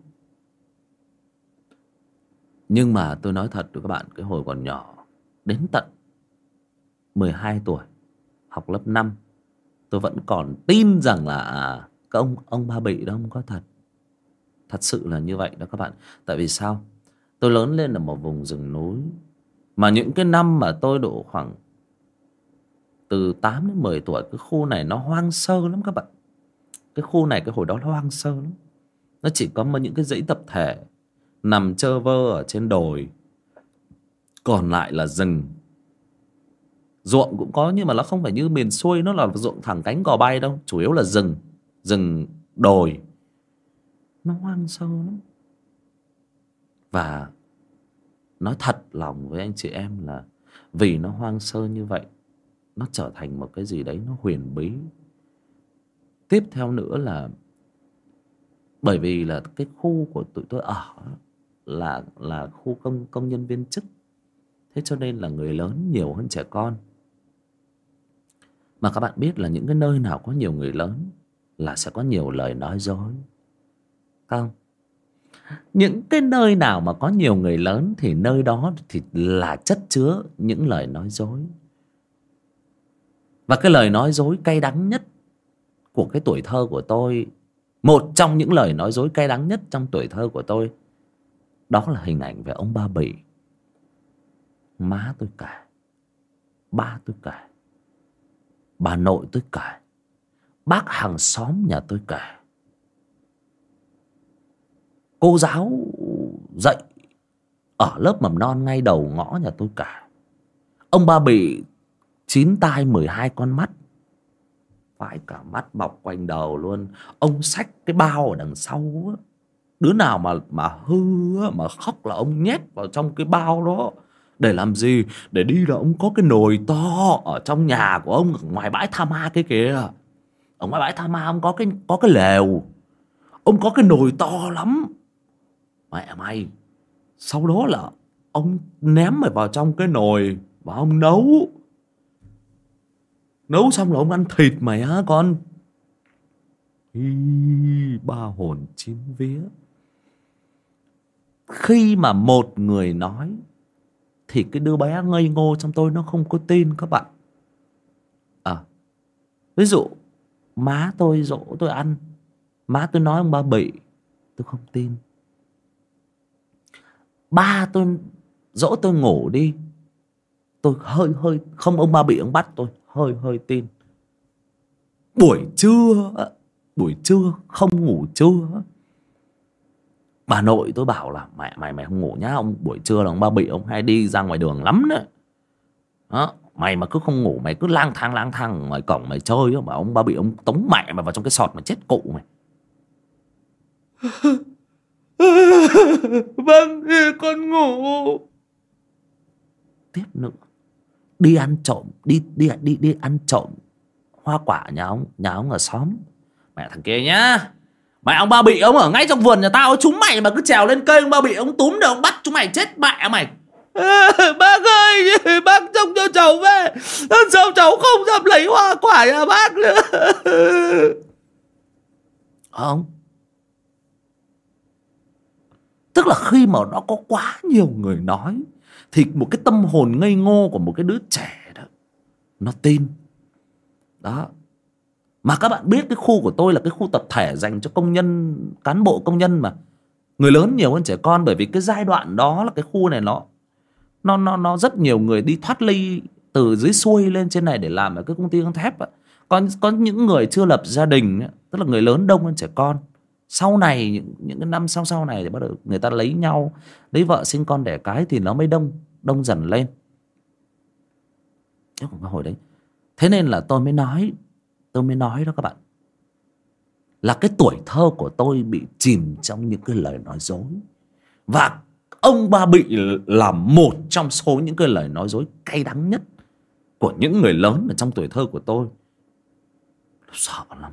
Nhưng mà tôi nói thật với các bạn cái hồi còn nhỏ đến tận 12 tuổi học lớp 5 tôi vẫn còn tin rằng là à, cái ông ông ba bị đó không có thật. Thật sự là như vậy đó các bạn. Tại vì sao? Tôi lớn lên ở một vùng rừng núi mà những cái năm mà tôi độ khoảng từ 8 đến 10 tuổi, cái khu này nó hoang sơ lắm các bạn. Cái khu này, cái hồi đó nó hoang sơ lắm. Nó chỉ có những cái dãy tập thể nằm trơ vơ ở trên đồi. Còn lại là rừng. Ruộng cũng có nhưng mà nó không phải như miền xuôi, nó là ruộng thẳng cánh gò bay đâu. Chủ yếu là rừng rừng đồi. Nó hoang sơ lắm. Và nói thật lòng với anh chị em là vì nó hoang sơ như vậy, nó trở thành một cái gì đấy nó huyền bí. Tiếp theo nữa là bởi vì là cái khu của tụi tôi ở là là khu công công nhân viên chức. Thế cho nên là người lớn nhiều hơn trẻ con. Mà các bạn biết là những cái nơi nào có nhiều người lớn là sẽ có nhiều lời nói dối. Không. Những cái nơi nào mà có nhiều người lớn thì nơi đó thì là chất chứa những lời nói dối. Và cái lời nói dối cay đắng nhất của cái tuổi thơ của tôi, một trong những lời nói dối cay đắng nhất trong tuổi thơ của tôi, đó là hình ảnh về ông ba bỉ má tôi kể, ba tôi kể, bà nội tôi kể bác hàng xóm nhà tôi kể. Cô giáo dạy ở lớp mầm non ngay đầu ngõ nhà tôi cả ông ba bị chín tai mười hai con mắt. Phải cả mắt bọc quanh đầu luôn. Ông xách cái bao ở đằng sau á. Đứa nào mà mà hư mà khóc là ông nhét vào trong cái bao đó. Để làm gì? Để đi là ông có cái nồi to ở trong nhà của ông ngoài bãi tha ma cái kìa ở ngoài bãi tha ma ông có cái có cái lều. Ông có cái nồi to lắm. Mẹ mày sau đó là ông ném mày vào trong cái nồi và ông nấu. Nấu xong là ông ăn thịt mày á con. Ý, ba hồn chín vía. Khi mà một người nói thì cái đứa bé ngây ngô trong tôi nó không có tin các bạn. À ví dụ má tôi dỗ tôi ăn. Má tôi nói ông ba bị tôi không tin. Ba tôi dỗ tôi ngủ đi. Tôi hơi hơi, không ông ba bị ông bắt, tôi hơi hơi tin. Buổi trưa buổi trưa, không ngủ trưa. Bà nội tôi bảo là, mẹ, mày mày không ngủ nhá, ông buổi trưa là ông ba bị, ông hay đi ra ngoài đường lắm đấy. Đó mày mà cứ không ngủ mày cứ lang thang lang thang ngoài cổng mày chơi mà ông ba bị ông tống mẹ mày vào trong cái sọt mà chết cụ mày. Vâng con ngủ. Tiếp nữa. Đi ăn trộm đi đi đi đi ăn trộm hoa quả nhà ông nhà ông ở xóm. Mẹ thằng kia nhá. Mẹ ông ba bị ông ở ngay trong vườn nhà tao chúng mày mà cứ trèo lên cây ông ba bị ông túm được ông bắt chúng mày chết mẹ mày bác ơi, bác trông cho cháu về. Sao cháu không dám lấy hoa quả nhà bác nữa? Không. Tức là khi mà nó có quá nhiều người nói, thì một cái tâm hồn ngây ngô của một cái đứa trẻ đó, nó tin. Đó. Mà các bạn biết cái khu của tôi là cái khu tập thể dành cho công nhân, cán bộ công nhân mà. Người lớn nhiều hơn trẻ con bởi vì cái giai đoạn đó là cái khu này nó nó nó nó rất nhiều người đi thoát ly từ dưới xuôi lên trên này để làm ở cái công ty găng thép á có có những người chưa lập gia đình tức là người lớn đông hơn trẻ con. Sau này những, những cái năm sau sau này thì bắt đầu người ta lấy nhau lấy vợ sinh con đẻ cái thì nó mới đông đông dần lên. Cái hồi đấy. Thế nên là tôi mới nói tôi mới nói đó các bạn. Là cái tuổi thơ của tôi bị chìm trong những cái lời nói dối. Và ông ba bị là một trong số những cái lời nói dối cay đắng nhất của những người lớn ở trong tuổi thơ của tôi. Sợ lắm.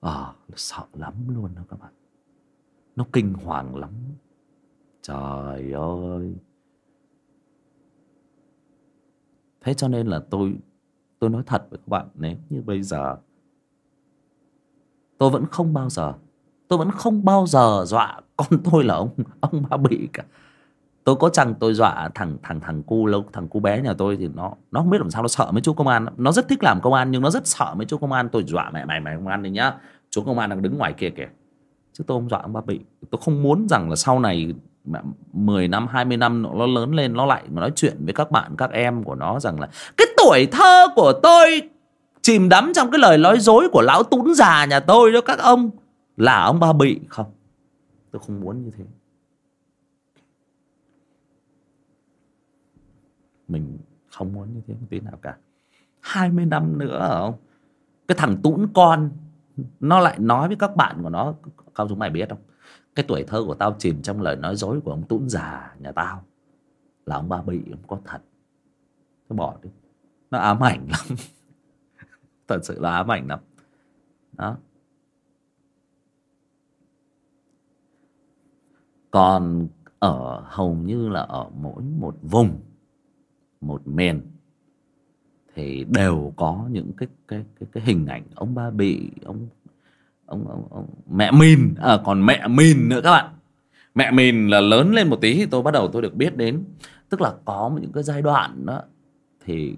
À, sợ lắm luôn đó các bạn. Nó kinh hoàng lắm. Trời ơi. Thế cho nên là tôi tôi nói thật với các bạn nếu như bây giờ tôi vẫn không bao giờ tôi vẫn không bao giờ dọa con tôi là ông ông ba bị cả. Tôi có chăng tôi dọa thằng thằng thằng cu lâu, thằng cu bé nhà tôi thì nó nó không biết làm sao, nó sợ mấy chú công an nó rất thích làm công an nhưng nó rất sợ mấy chú công an. Tôi dọa mẹ, mày mày công an đi nhá. Chú công an đang đứng ngoài kia kìa. Chứ tôi không dọa ông ba bị tôi không muốn rằng là sau này 10 năm 20 năm nó lớn lên, nó lại nói chuyện với các bạn, các em của nó rằng là cái tuổi thơ của tôi chìm đắm trong cái lời nói dối của lão tún già nhà tôi đó các ông là ông ba bị không? Tôi không muốn như thế. Mình không muốn như thế một tí nào cả. 20 năm nữa không cái thằng tũn con, nó lại nói với các bạn của nó không chúng mày biết không? Cái tuổi thơ của tao chìm trong lời nói dối của ông tũn già nhà tao. Là ông ba bị, ông có thật. Nó bỏ đi. Nó ám ảnh lắm. Thật sự là ám ảnh lắm. Đó. Còn ở hầu như là ở mỗi một vùng một miền thì đều có những cái cái cái cái hình ảnh ông ba bị ông ông, ông, ông mẹ mìn à, còn mẹ mìn nữa các bạn. Mẹ mìn là lớn lên một tí thì tôi bắt đầu tôi được biết đến. Tức là có những cái giai đoạn đó thì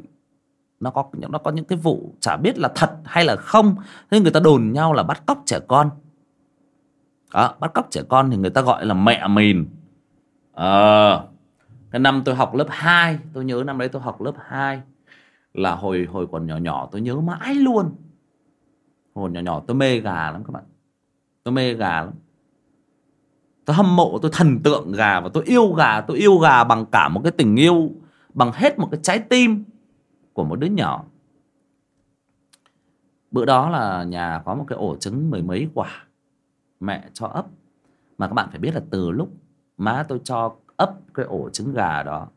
nó có nó có những cái vụ chả biết là thật hay là không. Thế người ta đồn nhau là bắt cóc trẻ con đó, bắt cóc trẻ con thì người ta gọi là mẹ mìn ờ à, cái năm tôi học lớp 2 tôi nhớ năm đấy tôi học lớp 2 là hồi hồi còn nhỏ nhỏ tôi nhớ mãi luôn. Hồi nhỏ nhỏ tôi mê gà lắm các bạn. Tôi mê gà lắm. Tôi hâm mộ tôi thần tượng gà và tôi yêu gà tôi yêu gà bằng cả một cái tình yêu bằng hết một cái trái tim của một đứa nhỏ. Bữa đó là nhà có một cái ổ trứng mười mấy quả mẹ cho ấp. Mà các bạn phải biết là từ lúc má tôi cho ấp cái ổ trứng gà đó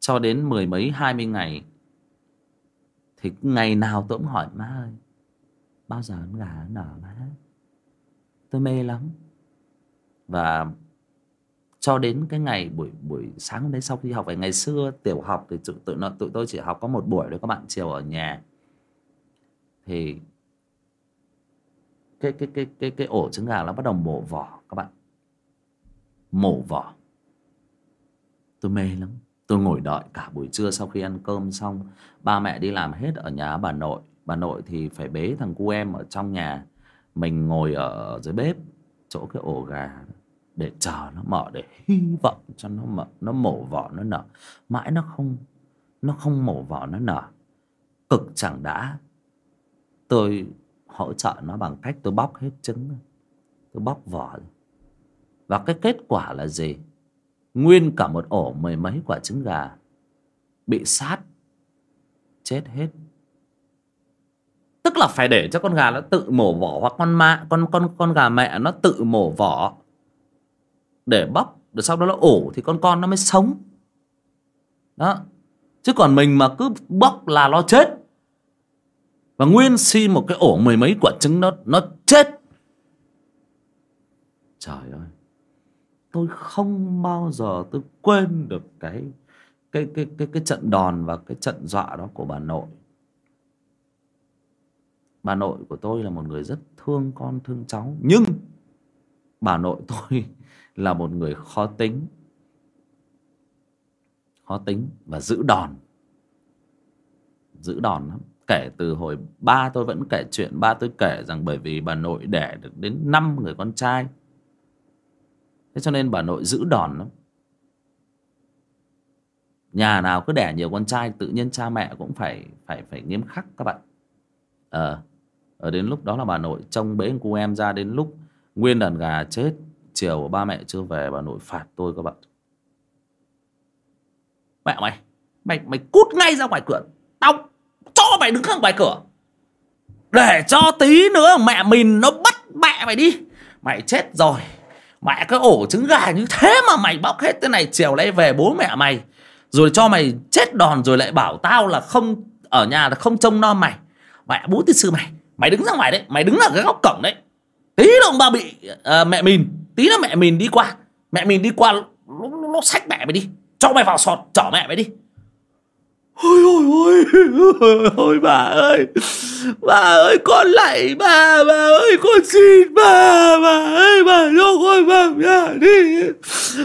cho đến mười mấy hai mươi ngày thì ngày nào tôi cũng hỏi má ơi bao giờ con gà nở má? Tôi mê lắm. Và cho đến cái ngày buổi buổi sáng hôm đấy sau khi học về ngày xưa tiểu học thì tụi, tụi, tụi tôi chỉ học có một buổi thôi các bạn chiều ở nhà. Thì cái cái cái cái cái ổ trứng gà nó bắt đầu mổ vỏ, các bạn. Mổ vỏ. Tôi mê lắm. Tôi ngồi đợi cả buổi trưa sau khi ăn cơm xong. Ba mẹ đi làm hết ở nhà bà nội. Bà nội thì phải bế thằng cu em ở trong nhà. Mình ngồi ở dưới bếp, chỗ cái ổ gà, để chờ nó mở, để hy vọng cho nó mở, nó mổ vỏ, nó nở. Mãi nó không nó không mổ vỏ, nó nở. Cực chẳng đã. Tôi hỗ trợ nó bằng cách tôi bóc hết trứng tôi bóc vỏ và cái kết quả là gì? Nguyên cả một ổ mười mấy quả trứng gà bị sát, chết hết. Tức là phải để cho con gà nó tự mổ vỏ, hoặc con mạ con con con gà mẹ nó tự mổ vỏ để bóc, rồi sau đó nó ổ thì con con nó mới sống. Đó. Chứ còn mình mà cứ bóc là nó chết và nguyên si một cái ổ mười mấy quả trứng nó nó chết. Trời ơi. Tôi không bao giờ tôi quên được cái cái cái cái cái trận đòn và cái trận dọa đó của bà nội. Bà nội của tôi là một người rất thương con, thương cháu. Nhưng bà nội tôi là một người khó tính. Khó tính và giữ đòn. Giữ đòn lắm kể từ hồi ba tôi vẫn kể chuyện, ba tôi kể rằng bởi vì bà nội đẻ được đến năm người con trai. Thế cho nên bà nội giữ đòn lắm. Nhà nào cứ đẻ nhiều con trai, tự nhiên cha mẹ cũng phải phải phải nghiêm khắc các bạn. Ờ ở đến lúc đó là bà nội trông bế cô em ra, đến lúc nguyên đàn gà chết, chiều ba mẹ chưa về, bà nội phạt tôi các bạn. Mẹ mày mày mày cút ngay ra ngoài cửa, tao mày đứng ở ngoài cửa. Để cho tí nữa mẹ mình nó bắt mẹ mày đi. Mày chết rồi. Mẹ cái ổ trứng gà như thế mà mày bóc hết thế này chiều nay về bố mẹ mày. Rồi cho mày chết đòn rồi lại bảo tao là không ở nhà là không trông nom mày. Mẹ bố tiên sư mày mày đứng ra ngoài đấy mày đứng ở cái góc cổng đấy. Tí nữa ba bị à, mẹ mình tí nữa mẹ mình đi qua. Mẹ mình đi qua nó, nó xách mẹ mày đi. Cho mày vào sọt chở mẹ mày đi ôi ôi ôi. Ôi, bà ơi. Bà ơi, con lạy bà bà ơi, con xin bà bà ơi, bà cho con vào nhà đi.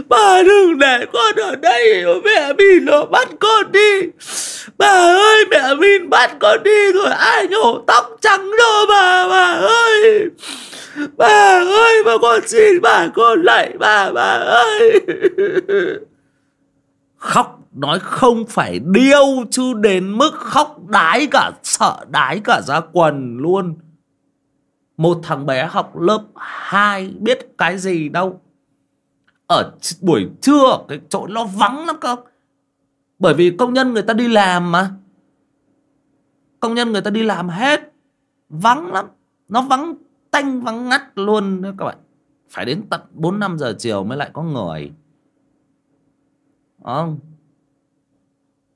Bà đừng để con ở đây, mẹ mình nó bắt con đi. Bà ơi, mẹ mình bắt con đi rồi ai nhổ tóc trắng đâu bà bà ơi. Bà ơi bà con xin bà, con lạy bà bà ơi. khóc, nói không phải điêu chứ đến mức khóc đái cả, sợ đái cả ra quần luôn. Một thằng bé học lớp 2 biết cái gì đâu. Ở buổi trưa, cái chỗ nó vắng lắm cơ. Bởi vì công nhân người ta đi làm mà. Công nhân người ta đi làm hết. Vắng lắm. Nó vắng tanh vắng ngắt luôn các bạn. Phải đến tận 4 năm giờ chiều mới lại có người không.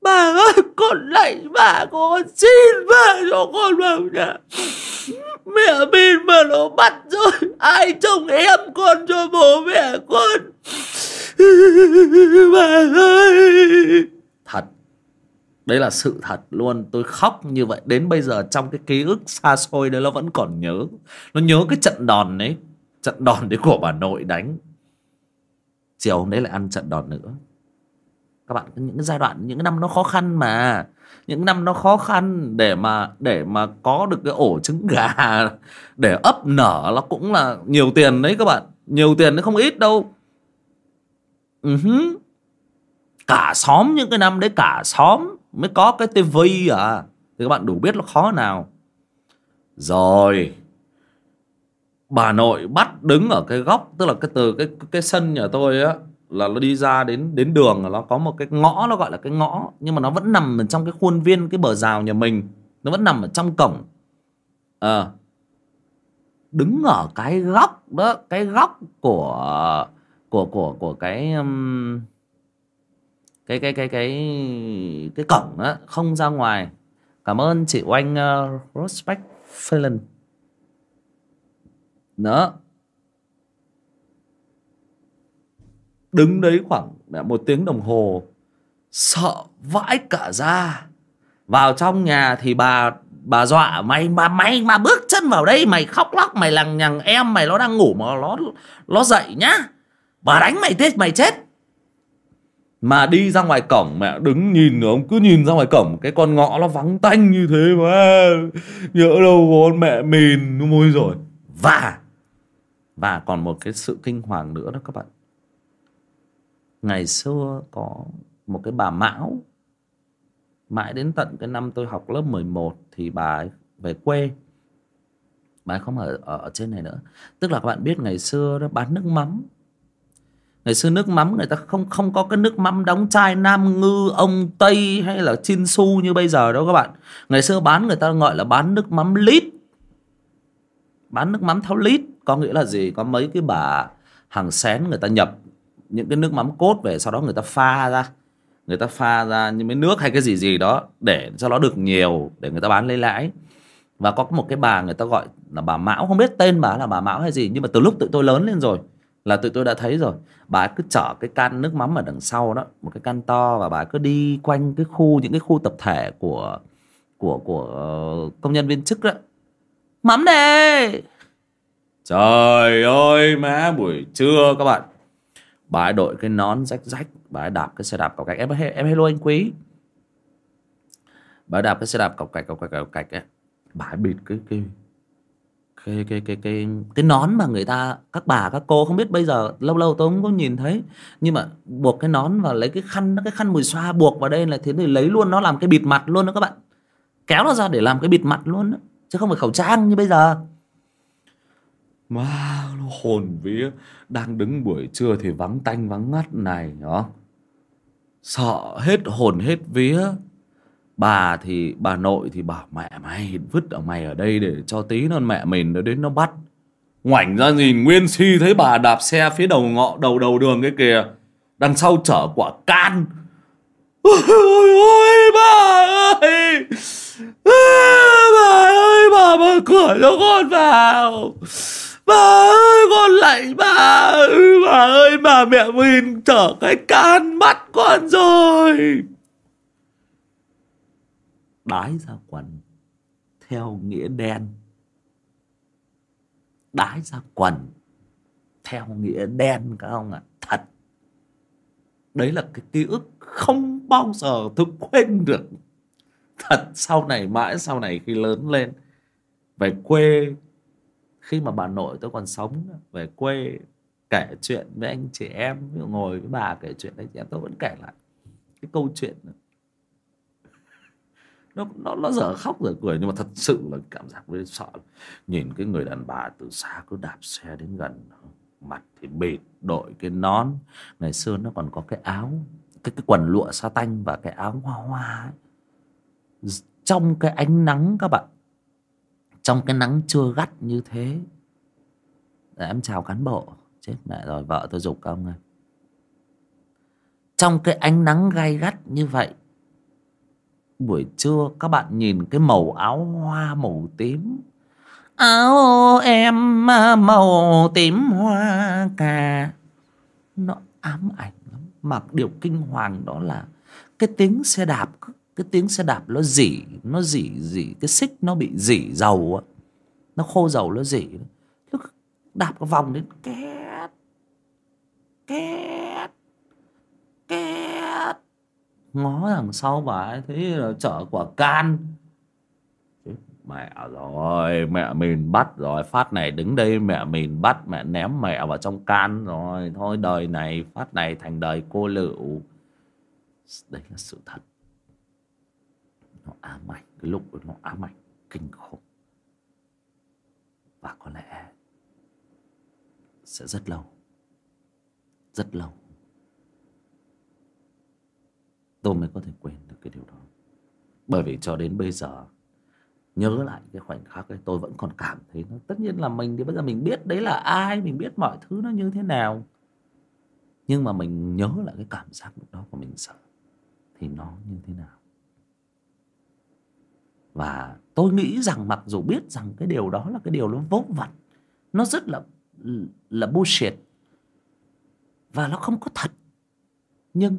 Bà ơi con lạy bà con xin bà cho con vào nhà. Mẹ mình mà nó bắt rồi Ai trông em con cho bố mẹ con? Bà ơi. Thật. Đấy là sự thật luôn. Tôi khóc như vậy. Đến bây giờ trong cái ký ức xa xôi đấy Nó vẫn còn nhớ. Nó nhớ cái trận đòn đấy. Trận đòn đấy của bà nội đánh. Chiều hôm đấy lại ăn trận đòn nữa các bạn, những cái giai đoạn, những cái năm nó khó khăn mà. Những năm nó khó khăn để mà để mà có được cái ổ trứng gà để ấp nở nó cũng là nhiều tiền đấy các bạn. Nhiều tiền nó không ít đâu. Uh-huh. cả xóm, những cái năm đấy cả xóm mới có cái tivi à. Thì các bạn đủ biết nó khó nào. Rồi. Bà nội bắt đứng ở cái góc, tức là cái từ, cái cái sân nhà tôi á là nó đi ra đến đến đường là nó có một cái ngõ nó gọi là cái ngõ nhưng mà nó vẫn nằm ở trong cái khuôn viên cái bờ rào nhà mình. Nó vẫn nằm ở trong cổng. À, đứng ở cái góc đó cái góc của của của của cái um, cái cái cái cái cái cổng á không ra ngoài. Cảm ơn chị oanh ờ, uh, Prospect Phelan đó. Đứng đấy khoảng một tiếng đồng hồ, sợ vãi cả ra vào trong nhà thì bà bà dọa, mày, mà mày, mà bước chân vào đây, mày khóc lóc, mày lằng nhằng em, mày nó đang ngủ mà nó nó dậy nhá. Bà đánh mày tết mày chết. Mà đi ra ngoài cổng, mẹ đứng nhìn, ông cứ nhìn ra ngoài cổng, cái con ngõ nó vắng tanh như thế mà. Nhỡ đâu con mẹ mình nó môi rồi. Và và còn một cái sự kinh hoàng nữa đó các bạn ngày xưa có một cái bà Mão. Mãi đến tận cái năm tôi học lớp 11 thì bà ấy về quê. Bà ấy không ở, ở trên này nữa. Tức là các bạn biết ngày xưa đó bán nước mắm. Ngày xưa nước mắm người ta không không có cái nước mắm đóng chai nam ngư ông tây hay là chin su như bây giờ đâu các bạn. Ngày xưa bán người ta gọi là bán nước mắm lít. Bán nước mắm theo lít có nghĩa là gì? Có mấy cái bà hàng xén người ta nhập những cái nước mắm cốt về sau đó người ta pha ra. Người ta pha ra những cái nước hay cái gì gì đó để cho nó được nhiều để người ta bán lấy lãi. Và có một cái bà người ta gọi là bà mão, không biết tên bà là bà mão hay gì, nhưng mà từ lúc tụi tôi lớn lên rồi, là tụi tôi đã thấy rồi. Bà cứ chở cái can nước mắm ở đằng sau đó, một cái can to, và bà cứ đi quanh cái khu, những cái khu tập thể của của của ờ, công nhân viên chức đó. Mắm đây trời ơi, má, buổi trưa các bạn bà ấy đội cái nón rách rách, bà ấy đạp cái xe đạp cọc cạch. Em em hello anh quý. Bà ấy đạp cái xe đạp cọc cạch cọc cạch cọc cạch ấy bà ấy bịt cái cái cái cái cái cái cái nón mà người ta, các bà, các cô không biết bây giờ, lâu lâu tôi không có nhìn thấy. Nhưng mà buộc cái nón và lấy cái khăn cái khăn mùi xoa buộc vào đây là thế thì lấy luôn, nó làm cái bịt mặt luôn đó các bạn. Kéo nó ra để làm cái bịt mặt luôn đó. chứ không phải khẩu trang như bây giờ mà nó hồn vía. Đang đứng buổi trưa thì vắng tanh, vắng ngắt này đó sợ hết hồn, hết vía. Bà thì, bà nội thì bảo, mẹ, mày vứt ở mày ở đây để cho tí nó mẹ mình nó đến nó bắt. Ngoảnh ra nhìn nguyên si thấy bà đạp xe phía đầu ngọ, đầu đầu đường cái kìa. Đằng sau chở quả can. Ôi ôi ôi bà ơi! Bà ơi, bà mở cửa cho con vào bà ơi, con lạy bà bà ơi, bà mẹ mình trở cái can bắt con rồi. Đái ra quần theo nghĩa đen. Đái ra quần theo nghĩa đen, các ông ạ, thật. Đấy là cái ký ức không bao giờ tôi quên được. Thật, sau này mãi, sau này khi lớn lên, về quê khi mà bà nội tôi còn sống về quê kể chuyện với anh chị em, ví dụ ngồi với bà kể chuyện anh chị em tôi vẫn kể lại cái câu chuyện nó nó nó dở khóc dở cười, nhưng mà thật sự là cảm giác với sợ. Nhìn cái người đàn bà từ xa cứ đạp xe đến gần, mặt thì bịt đội cái nón. Ngày xưa nó còn có cái áo, cái cái quần lụa sa tanh và cái áo hoa hoa ấy. trong cái ánh nắng các bạn trong cái nắng chưa gắt như thế. Để em chào cán bộ. Chết mẹ rồi, vợ tôi dục ông ơi trong cái ánh nắng gay gắt như vậy, buổi trưa các bạn nhìn cái màu áo hoa màu tím. Áo em à, màu tím hoa cà. Nó ám ảnh lắm. Mặc điều kinh hoàng đó là cái tiếng xe đạp cái tiếng xe đạp nó dỉ nó dỉ dỉ. Cái xích nó bị dỉ dầu á. Nó khô dầu, nó dỉ. Nó đạp cái vòng đến két két két. Ngó đằng sau bà ấy, thấy là chở quả can. Mẹ rồi, mẹ mình bắt rồi. Phát này đứng đây, mẹ mình bắt, mẹ ném mẹ vào trong can rồi. Thôi đời này, phát này thành đời cô lựu. Đấy là sự thật nó ám ảnh, cái lúc nó ám ảnh kinh khủng. Và có lẽ sẽ rất lâu rất lâu tôi mới có thể quên được cái điều đó. Bởi vì cho đến bây giờ, nhớ lại cái khoảnh khắc ấy, tôi vẫn còn cảm thấy nó. Tất nhiên là mình thì bây giờ mình biết đấy là ai, mình biết mọi thứ nó như thế nào. Nhưng mà mình nhớ lại cái cảm giác lúc đó của mình sợ, thì nó như thế nào? Và tôi nghĩ rằng mặc dù biết rằng cái điều đó là cái điều nó vớ vẩn, nó rất là là bullshit và nó không có thật. Nhưng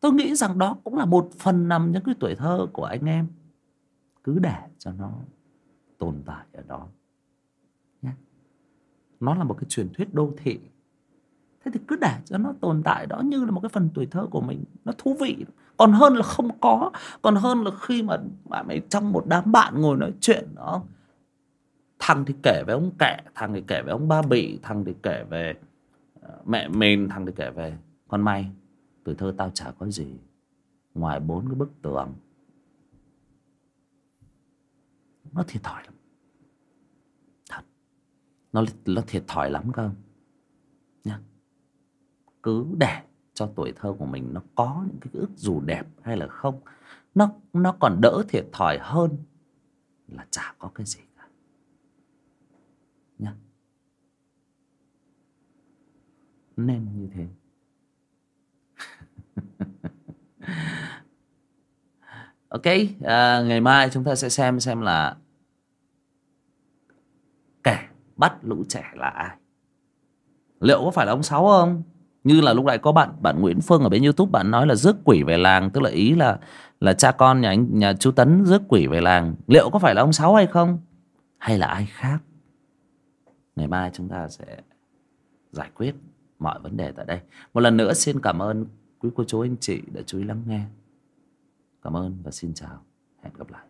tôi nghĩ rằng đó cũng là một phần nằm những cái tuổi thơ của anh em. Cứ để cho nó tồn tại ở đó nhé. Nó là một cái truyền thuyết đô thị. Thế thì cứ để cho nó tồn tại đó như là một cái phần tuổi thơ của mình. Nó thú vị còn hơn là không có. Còn hơn là khi mà bạn ấy trong một đám bạn ngồi nói chuyện đó thằng thì kể với ông kẹ, thằng thì kể với ông ba bị, thằng thì kể về ờ, mẹ mình, thằng thì kể về con may. Tuổi thơ tao chả có gì ngoài bốn cái bức tường. Nó thiệt thòi lắm. Thật. Nó nó thiệt thòi lắm cơ. Nhá. Cứ để cho tuổi thơ của mình nó có những cái ước dù đẹp hay là không. Nó nó còn đỡ thiệt thòi hơn là chả có cái gì cả. Nhá. Nên như thế. Ok à, ngày mai chúng ta sẽ xem xem là kẻ bắt lũ trẻ là ai. Liệu có phải là ông sáu không? Như là lúc nãy có bạn bạn Nguyễn Phương ở bên YouTube, bạn nói là rước quỷ về làng, tức là ý là là cha con nhà anh, nhà chú Tấn rước quỷ về làng. Liệu có phải là ông sáu hay không? Hay là ai khác? Ngày mai chúng ta sẽ giải quyết mọi vấn đề tại đây. Một lần nữa xin cảm ơn quý cô chú anh chị đã chú ý lắng nghe. Cảm ơn và xin chào. Hẹn gặp lại.